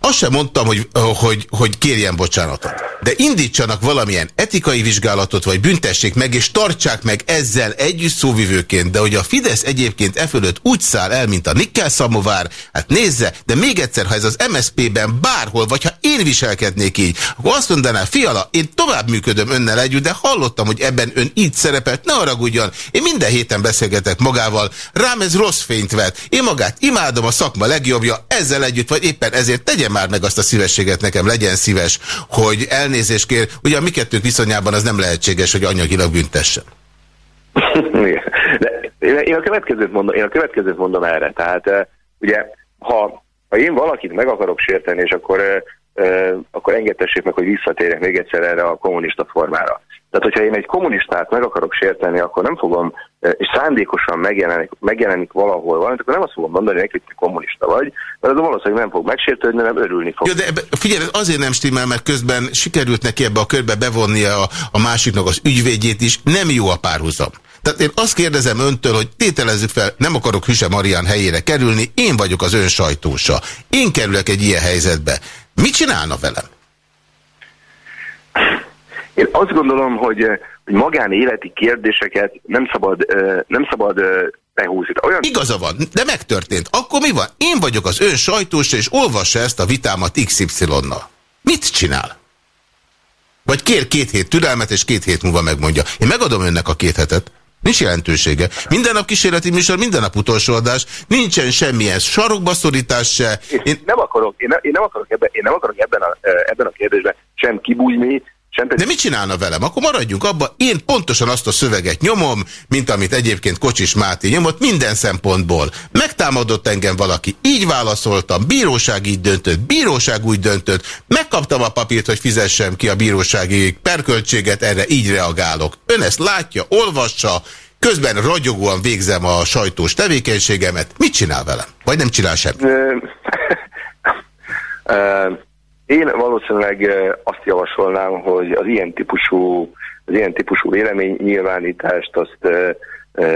Azt sem mondtam, hogy, hogy, hogy kérjen bocsánatot. De indítsanak valamilyen etikai vizsgálatot, vagy büntessék meg, és tartsák meg ezzel együtt szóvivőként. De hogy a Fidesz egyébként e fölött úgy száll el, mint a Nikkel Szamovár, hát nézze, de még egyszer, ha ez az MSZP-ben bárhol, vagy ha én viselkednék így, akkor azt mondaná, fiala, én tovább működöm önnel együtt, de hallottam, hogy ebben ön így szerepelt, ne haragudjon. Én minden héten beszélgetek magával, rám ez rossz fényt vet. Én magát imádom, a szakma legjobbja, ezzel együtt, vagy éppen ezért tegye tegye már meg azt a szívességet nekem, legyen szíves, hogy elnézést kér. Ugye a mi kettőnk viszonyában az nem lehetséges, hogy anyagilag büntessen. [LAUGHS] De én a következőt mondom, én a következőt mondom erre. Tehát uh, ugye, ha, ha én valakit meg akarok sérteni, és akkor, uh, uh, akkor engedtessék meg, hogy visszatérjek még egyszer erre a kommunista formára. Tehát, hogyha én egy kommunistát meg akarok sérteni, akkor nem fogom, eh, és szándékosan megjelenik, megjelenik valahol valamit, akkor nem azt fogom mondani neki, hogy kommunista vagy, mert az valószínűleg nem fog megsértődni, nem örülni fog. Jó, de figyelj, azért nem stimmel, mert közben sikerült neki ebbe a körbe bevonni a, a másiknak az ügyvédjét is, nem jó a párhuzam. Tehát én azt kérdezem öntől, hogy tételezzük fel, nem akarok Hüse Marian helyére kerülni, én vagyok az ön sajtósa. Én kerülök egy ilyen helyzetbe. Mit csinálna velem? Én azt gondolom, hogy, eh, hogy magánéleti kérdéseket nem szabad, eh, nem szabad eh, behúzni. Olyan... Igaza van, de megtörtént. Akkor mi van? Én vagyok az ön sajtós, és olvassa ezt a vitámat XY-nal. Mit csinál? Vagy kér két hét türelmet, és két hét múlva megmondja. Én megadom önnek a két hetet. Nincs jelentősége. Minden nap kísérleti műsor, minden nap utolsó adás, nincsen semmilyen sarokbaszorítás se. Én... Nem akarok, én, nem, én nem akarok, ebben, én nem akarok ebben, a, ebben a kérdésben sem kibújni, de mit csinálna velem? Akkor maradjunk abba. Én pontosan azt a szöveget nyomom, mint amit egyébként Kocsis Máté nyomott, minden szempontból. Megtámadott engem valaki, így válaszoltam, bíróság így döntött, bíróság úgy döntött, megkaptam a papírt, hogy fizessem ki a bírósági perköltséget, erre így reagálok. Ön ezt látja, olvassa, közben ragyogóan végzem a sajtós tevékenységemet. Mit csinál velem? Vagy nem csinál semmit? [LAUGHS] Én valószínűleg azt javasolnám, hogy az ilyen típusú, az ilyen típusú véleménynyilvánítást azt,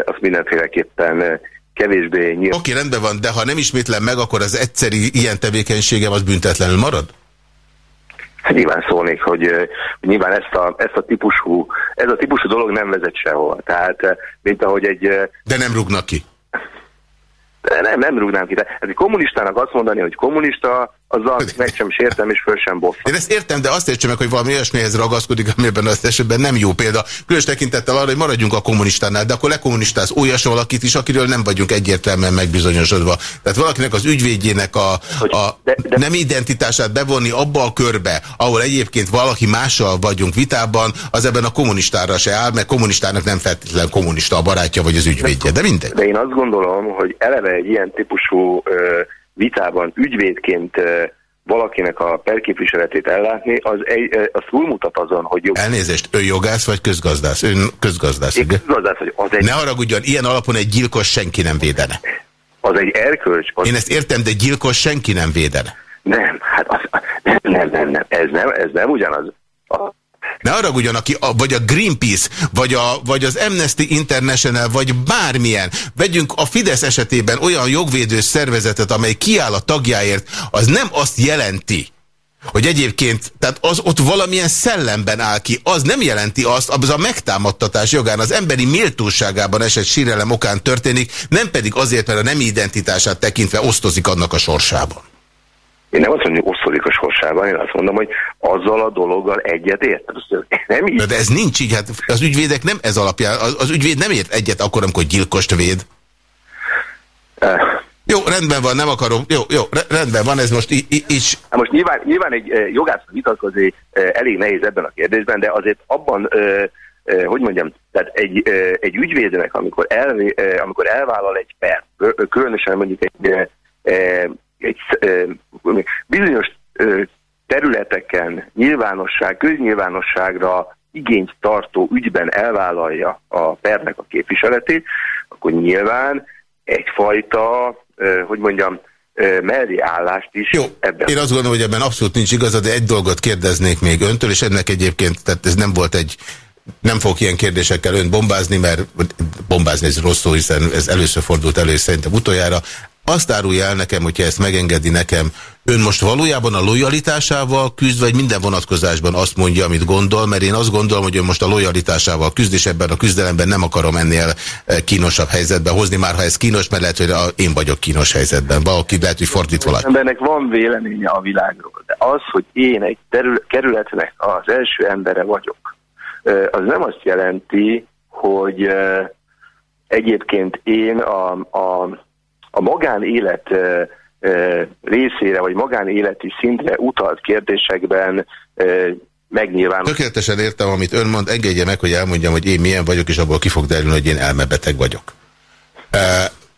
azt mindenféleképpen kevésbé nyilván. Oké, rendben van, de ha nem ismétlem meg, akkor az egyszeri ilyen tevékenységem az büntetlenül marad? Hát nyilván szólnék, hogy, hogy nyilván ezt a, ezt a típusú, ez a típusú dolog nem vezet sehol. Tehát, mint ahogy egy... De nem rúgnak ki. Nem, nem rúgnám ki. Tehát egy kommunistának azt mondani, hogy kommunista, azzal meg sem sértem, és föl sem bosszant. Én ezt értem, de azt értsem meg, hogy valami olyasmihez ragaszkodik, ami ebben az esetben nem jó példa. Különös tekintettel arra, hogy maradjunk a kommunistánál, de akkor lekommunistáz olyas valakit is, akiről nem vagyunk egyértelműen megbizonyosodva. Tehát valakinek az ügyvédjének a, a de, de... nem identitását bevonni abba a körbe, ahol egyébként valaki mással vagyunk vitában, az ebben a kommunistára se áll, mert kommunistának nem feltétlenül kommunista a barátja vagy az ügyvédje, de mindegy. De én azt gondolom, hogy eleve egy ilyen típusú ö, vitában ügyvédként valakinek a perképviseletét ellátni, az, egy, az túlmutat azon, hogy... Jog... Elnézést, ő jogász vagy közgazdász? Ön közgazdász, igen? Közgazdász, hogy az egy... Ne haragudjon, ilyen alapon egy gyilkos senki nem védene. Az egy erkölcs... Az... Én ezt értem, de gyilkos senki nem védene. Nem, hát az, nem, nem, nem, nem, ez nem, ez nem ugyanaz. A, ne haragudjon, aki a, vagy a Greenpeace, vagy, a, vagy az Amnesty International, vagy bármilyen. Vegyünk a Fidesz esetében olyan jogvédő szervezetet, amely kiáll a tagjáért, az nem azt jelenti, hogy egyébként, tehát az ott valamilyen szellemben áll ki, az nem jelenti azt, az a megtámadtatás jogán, az emberi méltóságában esett sírelem okán történik, nem pedig azért, mert a nem identitását tekintve osztozik annak a sorsában. Én nem azt mondom, hogy osztodik a sorsában, én azt mondom, hogy azzal a dologgal egyet ért. Nem így. De ez nincs így, hát az ügyvédek nem ez alapján, az, az ügyvéd nem ért egyet akkor, amikor gyilkost véd. Uh. Jó, rendben van, nem akarom. Jó, jó, rendben van, ez most is. Hát most nyilván, nyilván egy jogász vitatkozni elég nehéz ebben a kérdésben, de azért abban, hogy mondjam, tehát egy, egy ügyvédnek, amikor, el, amikor elvállal egy per, különösen mondjuk egy egy bizonyos területeken nyilvánosság, köznyilvánosságra igényt tartó ügyben elvállalja a pernek a képviseletét, akkor nyilván egyfajta, hogy mondjam, mellé állást is Jó, ebben. Én azt gondolom, hogy ebben abszolút nincs igaza, de egy dolgot kérdeznék még öntől, és ennek egyébként, tehát ez nem volt egy nem fogok ilyen kérdésekkel önt bombázni, mert bombázni ez rossz szó, hiszen ez először fordult elő, szerintem utoljára. Azt árulja el nekem, hogyha ezt megengedi nekem, ön most valójában a lojalitásával küzd, vagy minden vonatkozásban azt mondja, amit gondol, mert én azt gondolom, hogy ön most a lojalitásával küzd, és ebben a küzdelemben nem akarom ennél eh, kínosabb helyzetbe hozni, már ha ez kínos, mert lehet, hogy én vagyok kínos helyzetben. Valaki lehet, hogy fordítva lát. Embernek van véleménye a világról, de az, hogy én egy kerületnek az első embere vagyok, az nem azt jelenti, hogy egyébként én a, a a magánélet részére, vagy magánéleti szintre utalt kérdésekben megnyilván. Tökéletesen értem, amit ön mond, engedje meg, hogy elmondjam, hogy én milyen vagyok, és abból ki fog derülni, hogy én elmebeteg vagyok.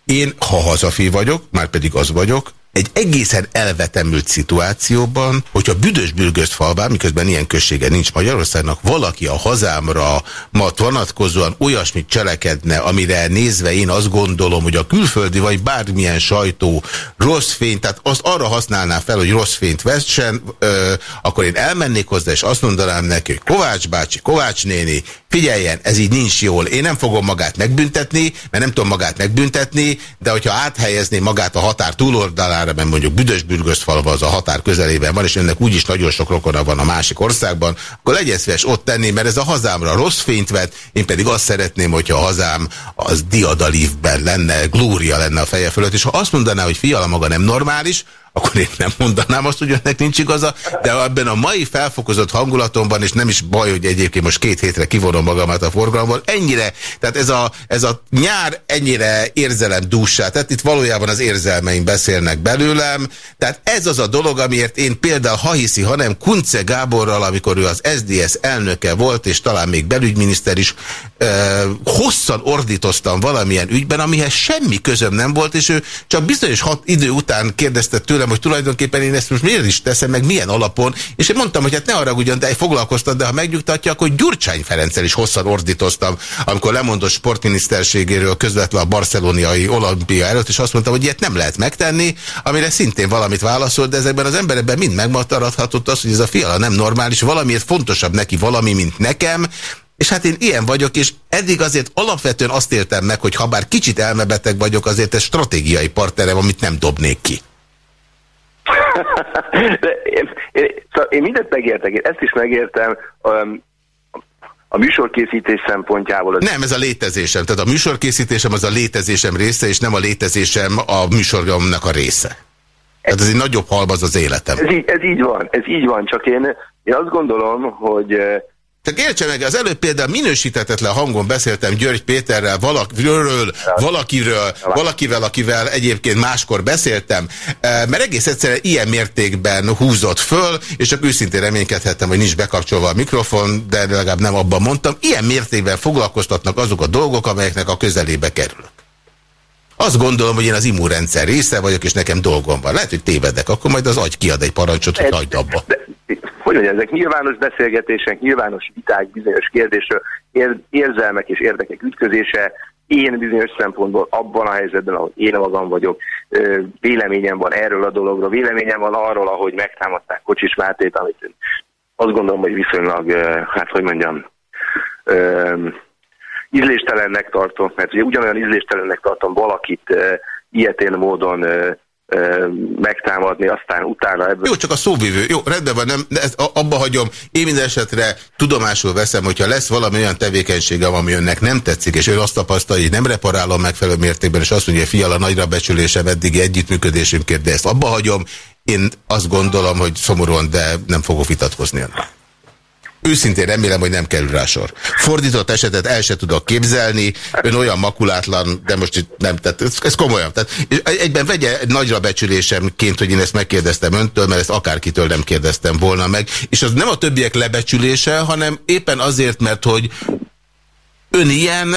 Én, ha hazafi vagyok, már pedig az vagyok, egy egészen elvetemült szituációban, hogyha büdös bürgözt falván, miközben ilyen községe nincs Magyarországnak, valaki a hazámra ma vonatkozóan olyasmit cselekedne, amire nézve én azt gondolom, hogy a külföldi vagy bármilyen sajtó rossz fényt, tehát azt arra használná fel, hogy rossz fényt vessen, ö, akkor én elmennék hozzá, és azt mondanám neki, hogy Kovács bácsi, Kovács néni, figyeljen, ez így nincs jól, én nem fogom magát megbüntetni, mert nem tudom magát megbüntetni, de hogyha áthelyezni magát a határ túloldalára, mert mondjuk Büdös falva az a határ közelében van, és ennek úgyis nagyon sok rokona van a másik országban, akkor legyen szíves ott tenni, mert ez a hazámra rossz fényt vet, én pedig azt szeretném, hogyha a hazám az diadalívben lenne, glória lenne a feje fölött, és ha azt mondaná, hogy fiala maga nem normális, akkor én nem mondanám azt, hogy önnek nincs igaza, de ebben a mai felfokozott hangulatomban, és nem is baj, hogy egyébként most két hétre kivonom magamat a forgalomból, ennyire, tehát ez a, ez a nyár ennyire érzelem dúsá, tehát itt valójában az érzelmeim beszélnek belőlem, tehát ez az a dolog, amiért én például, ha hiszi, hanem Kunce Gáborral, amikor ő az SDS elnöke volt, és talán még belügyminiszter is, eh, hosszan ordítoztam valamilyen ügyben, amihez semmi közöm nem volt, és ő csak bizonyos hat idő után kérdezte tőle, tőlem, hogy tulajdonképpen én ezt most miért is teszem, meg milyen alapon, és én mondtam, hogy hát ne arra ugyan, de foglalkoztat, de ha megnyugtatja, akkor Gyurcsány Ferenccel is hosszan ordítoztam, amikor lemondott sportminiszterségéről közvetlen a barceloniai olimpia előtt, és azt mondtam, hogy ilyet nem lehet megtenni, amire szintén valamit válaszolt, de ezekben az emberekben mind megmataradhatott az, hogy ez a fiala nem normális, valamiért fontosabb neki valami, mint nekem, és hát én ilyen vagyok, és eddig azért alapvetően azt értem meg, hogy ha bár kicsit elmebeteg vagyok, azért ez stratégiai partnerem, amit nem dobnék ki. De én, én, szóval én mindent megértek, én ezt is megértem. Um, a műsorkészítés szempontjából... Az... Nem, ez a létezésem. Tehát a műsorkészítésem az a létezésem része, és nem a létezésem a műsoromnak a része. Tehát ez egy nagyobb halmaz az életem. Ez így, ez így van, ez így van, csak én, én azt gondolom, hogy tehát értse meg, az előbb például minősítetetlen hangon beszéltem György Péterrel, valakiről, valakiről, valakivel, akivel egyébként máskor beszéltem, eh, mert egész egyszerűen ilyen mértékben húzott föl, és csak őszintén reménykedhettem, hogy nincs bekapcsolva a mikrofon, de legalább nem abban mondtam, ilyen mértékben foglalkoztatnak azok a dolgok, amelyeknek a közelébe kerülök. Azt gondolom, hogy én az immunrendszer része vagyok, és nekem dolgom van. Lehet, hogy tévedek, akkor majd az agy kiad egy parancsot, hogy hagyd abba. De, hogy mondja, ezek nyilvános beszélgetések, nyilvános viták bizonyos kérdésről, ér, érzelmek és érdekek ütközése, én bizonyos szempontból abban a helyzetben, ahol én magam vagyok, véleményem van erről a dologról, véleményem van arról, ahogy megtámadták Kocsis Mátét, amit azt gondolom, hogy viszonylag, hát hogy mondjam, ízléstelennek tartom, mert ugye ugyanolyan ízléstelennek tartom valakit ilyetén módon megtámadni, aztán utána ebből... Jó, csak a szóvívő. Jó, rendben van, nem, ezt abba hagyom. Én minden esetre tudomásul veszem, hogyha lesz valami olyan tevékenységem, ami önnek nem tetszik, és ő azt tapasztalja, hogy nem reparálom megfelelő mértékben, és azt mondja, fiala nagyra becsülésem eddigi együttműködésünkért, de ezt abba hagyom. Én azt gondolom, hogy szomorúan, de nem fogok vitatkozni ennek. Őszintén remélem, hogy nem kerül rá sor. Fordított esetet el se tudok képzelni, ön olyan makulátlan, de most itt nem, tehát ez, ez komolyan. Tehát egyben vegye nagyra becsülésemként, hogy én ezt megkérdeztem öntől, mert ezt akárkitől nem kérdeztem volna meg. És az nem a többiek lebecsülése, hanem éppen azért, mert hogy ön ilyen,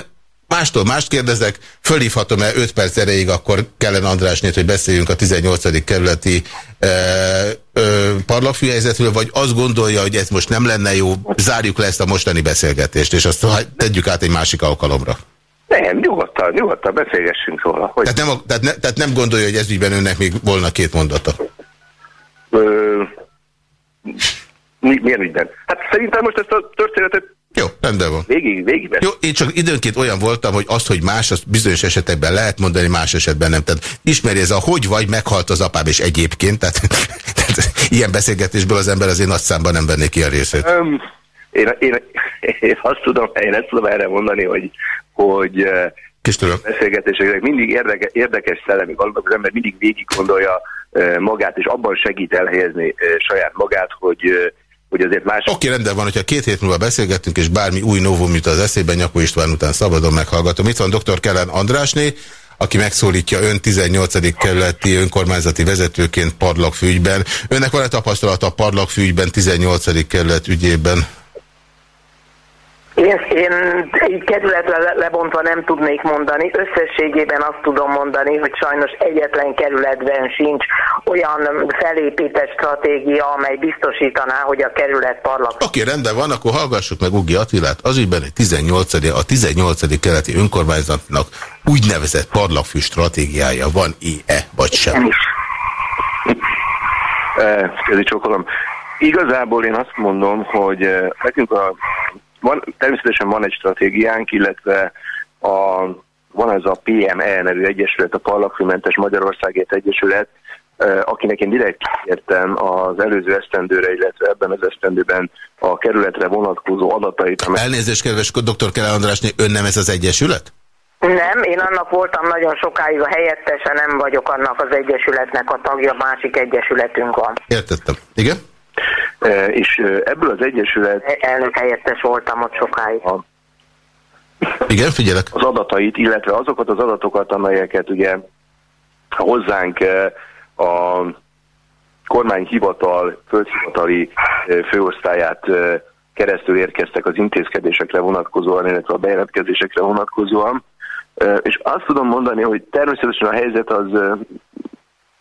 Mástól mást kérdezek, fölhívhatom-e 5 perc erejéig, akkor Kellen Andrásnét, hogy beszéljünk a 18. kerületi e, e, parlagfűhelyzetről, vagy azt gondolja, hogy ez most nem lenne jó, zárjuk le ezt a mostani beszélgetést, és azt tegyük át egy másik alkalomra. Nem, nyugodtan, nyugodtan beszélgessünk róla. Hogy... Tehát, nem, tehát, ne, tehát nem gondolja, hogy ez ügyben önnek még volna két mondata? Ö... Mi, milyen ügyben? Hát szerintem most ezt a történetet jó, rendben van. Végig, végig. Jó, én csak időnként olyan voltam, hogy azt, hogy más, azt bizonyos esetekben lehet mondani, más esetben nem. Tehát ismeri ez a hogy vagy, meghalt az apám, és egyébként, tehát, [LAUGHS] tehát ilyen beszélgetésből az ember azért nagy számban nem venné ki a részét. Um, én, én, én, azt tudom, én ezt tudom erre mondani, hogy, hogy beszélgetések mindig érdeke, érdekes szellemi valóban az ember mindig végig gondolja magát, és abban segít elhelyezni saját magát, hogy hogy azért más... Oké, okay, rendben van, hogyha két hét múlva beszélgettünk, és bármi új novum jut az eszében, Nyakó István után szabadon meghallgatom. Itt van dr. Kellen Andrásné, aki megszólítja ön 18. kerületi önkormányzati vezetőként parlagfűgyben. Önnek van-e tapasztalata a parlagfűgyben 18. kerület ügyében? Én, én egy kerületre lebontva nem tudnék mondani. Összességében azt tudom mondani, hogy sajnos egyetlen kerületben sincs olyan felépített stratégia, amely biztosítaná, hogy a kerület parlak. Oké, okay, rendben van, akkor hallgassuk meg Ugi Attilát. Az ügyben egy 18. a 18. keleti önkormányzatnak úgynevezett parlagfű stratégiája van-e, vagy sem? Nem is. Ez csokolom. Igazából én azt mondom, hogy eh, nekünk a van, természetesen van egy stratégiánk, illetve a, van ez a PME nevű egyesület, a Parlagfűmentes Magyarországért Egyesület, akinek én direkt értem az előző esztendőre, illetve ebben az esztendőben a kerületre vonatkozó adatait. Amely... Elnézést, kedves dr. Kele Andrásné, ön nem ez az egyesület? Nem, én annak voltam nagyon sokáig a helyettese, nem vagyok annak az egyesületnek a tagja, másik egyesületünk van. Értettem. Igen? És ebből az egyesület... Elnök helyettes voltam ott sokáig. A, igen, figyelek. Az adatait, illetve azokat az adatokat, amelyeket ugye hozzánk a kormányhivatal, földhivatali főosztályát keresztül érkeztek az intézkedésekre vonatkozóan, illetve a bejelentkezésekre vonatkozóan. És azt tudom mondani, hogy természetesen a helyzet az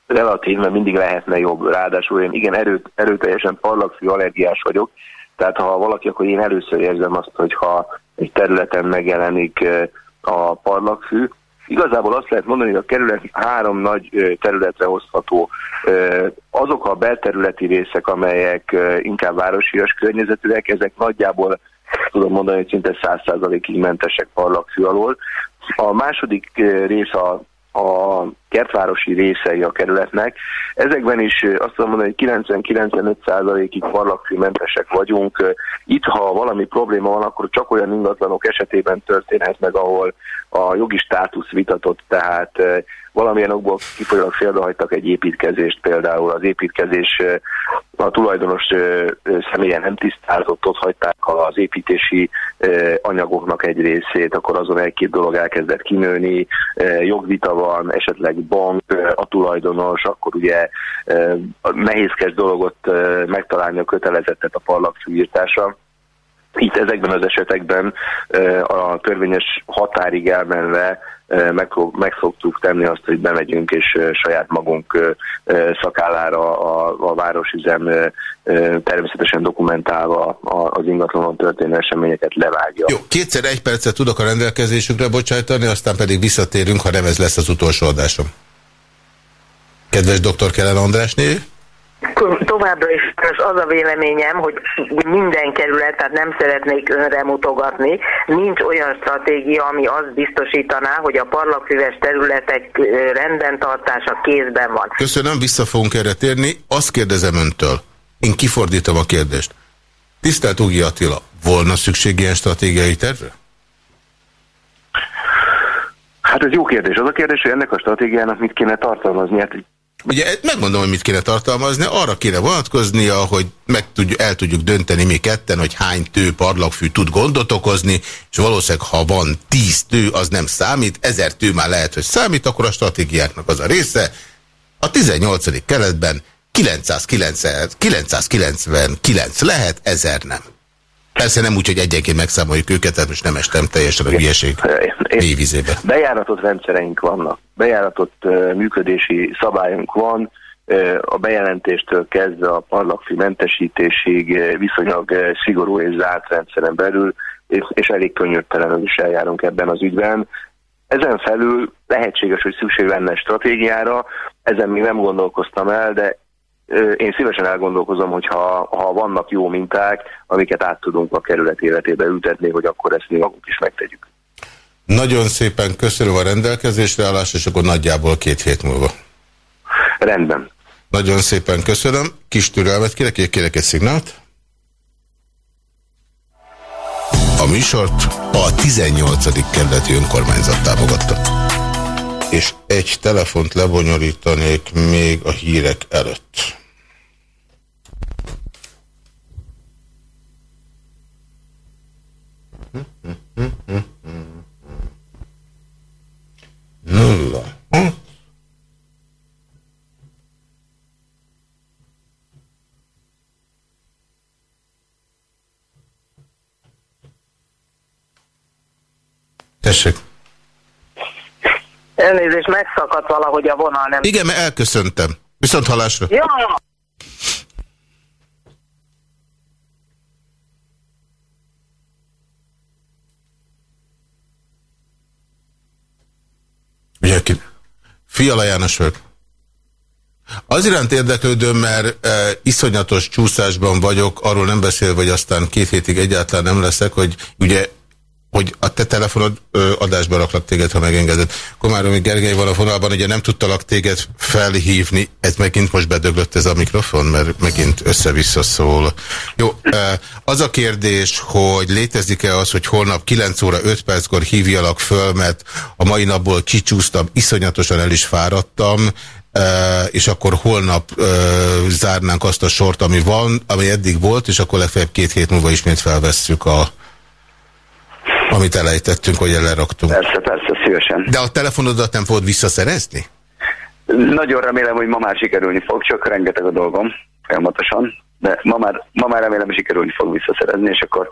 relatív, mert mindig lehetne jobb. Ráadásul én igen erőt, erőteljesen parlagfű allergiás vagyok, tehát ha valaki, akkor én először érzem azt, hogy ha egy területen megjelenik a parlagfű. Igazából azt lehet mondani, hogy a kerület három nagy területre hozható. Azok a belterületi részek, amelyek inkább városias környezetűek, ezek nagyjából tudom mondani, hogy szinte száz százalékig mentesek parlagfű alól. A második rész a a kertvárosi részei a kerületnek. Ezekben is azt tudom mondani, hogy 90-95%-ig parlagfűmentesek vagyunk. Itt, ha valami probléma van, akkor csak olyan ingatlanok esetében történhet meg, ahol a jogi státusz vitatott, tehát valamilyen okból kifolyólag félbehagytak egy építkezést, például az építkezés a tulajdonos személyen nem tisztázott, ott hagyták az építési anyagoknak egy részét, akkor azon egy-két dolog elkezdett kinőni, jogvita van, esetleg bank, a tulajdonos, akkor ugye nehézkes dolgot megtalálni a kötelezettet a parlagfűírtása. Itt ezekben az esetekben a törvényes határig elmenve meg, meg szoktuk tenni azt, hogy bemegyünk és saját magunk szakállára a, a városüzem természetesen dokumentálva az ingatlanon történő eseményeket levágja. Jó, kétszer egy percet tudok a rendelkezésükre bocsájtani, aztán pedig visszatérünk, ha nem ez lesz az utolsó adásom. Kedves dr. Kellen Andrásné? Továbbra is az a véleményem, hogy minden kerület, tehát nem szeretnék önre mutogatni, nincs olyan stratégia, ami azt biztosítaná, hogy a parlagfüves területek rendben tartása kézben van. Köszönöm, vissza fogunk erre térni. Azt kérdezem öntől, én kifordítom a kérdést. Tisztelt Ugi Attila, volna szükség ilyen stratégiai tervre? Hát ez jó kérdés. Az a kérdés, hogy ennek a stratégiának mit kéne tartalmazni. Hát Ugye megmondom, hogy mit kéne tartalmazni, arra kéne vonatkoznia, hogy meg tudjuk, el tudjuk dönteni mi ketten, hogy hány tő parlagfű tud gondot okozni, és valószínűleg ha van tíz tő, az nem számít, ezer tő már lehet, hogy számít, akkor a stratégiáknak az a része. A 18. keletben 990, 999 lehet, ezer nem. Persze nem úgy, hogy egyenként megszámoljuk őket, tehát most nem estem teljesen a hülyeség mélyvizébe. Bejáratott rendszereink vannak, bejáratott uh, működési szabályunk van, uh, a bejelentéstől kezdve a parlagfi mentesítésig uh, viszonylag szigorú és zárt rendszeren belül, és, és elég könnyűttelenül is eljárunk ebben az ügyben. Ezen felül lehetséges, hogy szükség lenne stratégiára, ezen még nem gondolkoztam el, de én szívesen elgondolkozom, hogy ha, ha vannak jó minták, amiket át tudunk a kerület életébe ültetni, hogy akkor ezt mi magunk is megtegyük. Nagyon szépen köszönöm a rendelkezésre állást, és akkor nagyjából két hét múlva. Rendben. Nagyon szépen köszönöm. Kis türelmet kérek, kérek egy szignált. A műsort a 18. kerületi önkormányzat támogatta. És egy telefont lebonyolítanék még a hírek előtt. Nulla. Tessék. Elnézést, megszakadt valahogy a vonal, nem... Igen, mert elköszöntem. Viszont halásra. Ja. Ki? Fiala János vagyok. Az iránt érdeklődöm, mert e, iszonyatos csúszásban vagyok, arról nem beszél, hogy aztán két hétig egyáltalán nem leszek, hogy ugye hogy a te telefonod ö, adásba raklak téged, ha megengeded. Komáromi Gergely van a vonalban, ugye nem tudtalak téged felhívni, ez megint most bedöglött ez a mikrofon, mert megint össze-vissza szól. Jó, az a kérdés, hogy létezik-e az, hogy holnap 9 óra 5 perckor hívjalak föl, mert a mai napból kicsúsztam, iszonyatosan el is fáradtam, és akkor holnap zárnánk azt a sort, ami van, ami eddig volt, és akkor legfeljebb két hét múlva ismét felvesszük a amit elejtettünk, hogy leraktunk. Persze, persze, szívesen. De a telefonodat nem fogod visszaszerezni? Nagyon remélem, hogy ma már sikerülni fog, csak rengeteg a dolgom folyamatosan, de ma már, ma már remélem, hogy sikerülni fog visszaszerezni, és akkor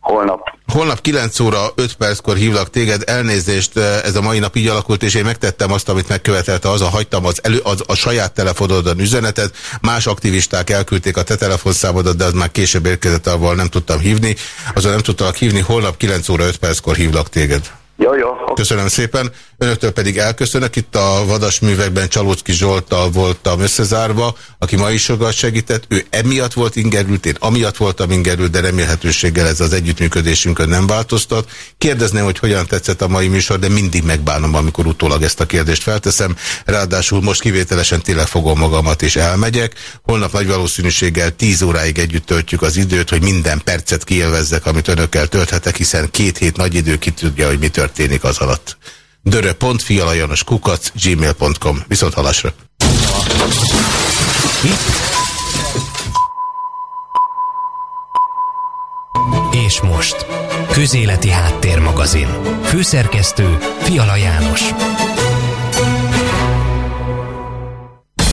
holnap. Holnap 9 óra 5 perckor hívlak téged, elnézést, ez a mai nap így alakult, és én megtettem azt, amit megkövetelte, az a hagytam az elő, az, a saját telefonodon üzenetet, más aktivisták elküldték a te telefonszámodat, de az már később érkezett, ahol nem tudtam hívni, azon nem tudtalak hívni, holnap 9 óra 5 perckor hívlak téged. Jó, jó. Köszönöm szépen. Önöktől pedig elköszönök. Itt a Vadas művekben Csalócki Zsoltal voltam összezárva, aki ma is sokat segített. Ő emiatt volt ingerült, én amiatt voltam ingerült, de remélhetőséggel ez az együttműködésünkön nem változtat. Kérdezném, hogy hogyan tetszett a mai műsor, de mindig megbánom, amikor utólag ezt a kérdést felteszem. Ráadásul most kivételesen tényleg fogom magamat és elmegyek. Holnap nagy valószínűséggel 10 óráig együtt töltjük az időt, hogy minden percet kielvezzek, amit önökkel tölthetek, hiszen két hét nagy idő ki tudja, hogy mi történik az alatt. dörö.fialajanos kukac gmail.com Viszont halásra! És most Közéleti Háttérmagazin Főszerkesztő Fiala János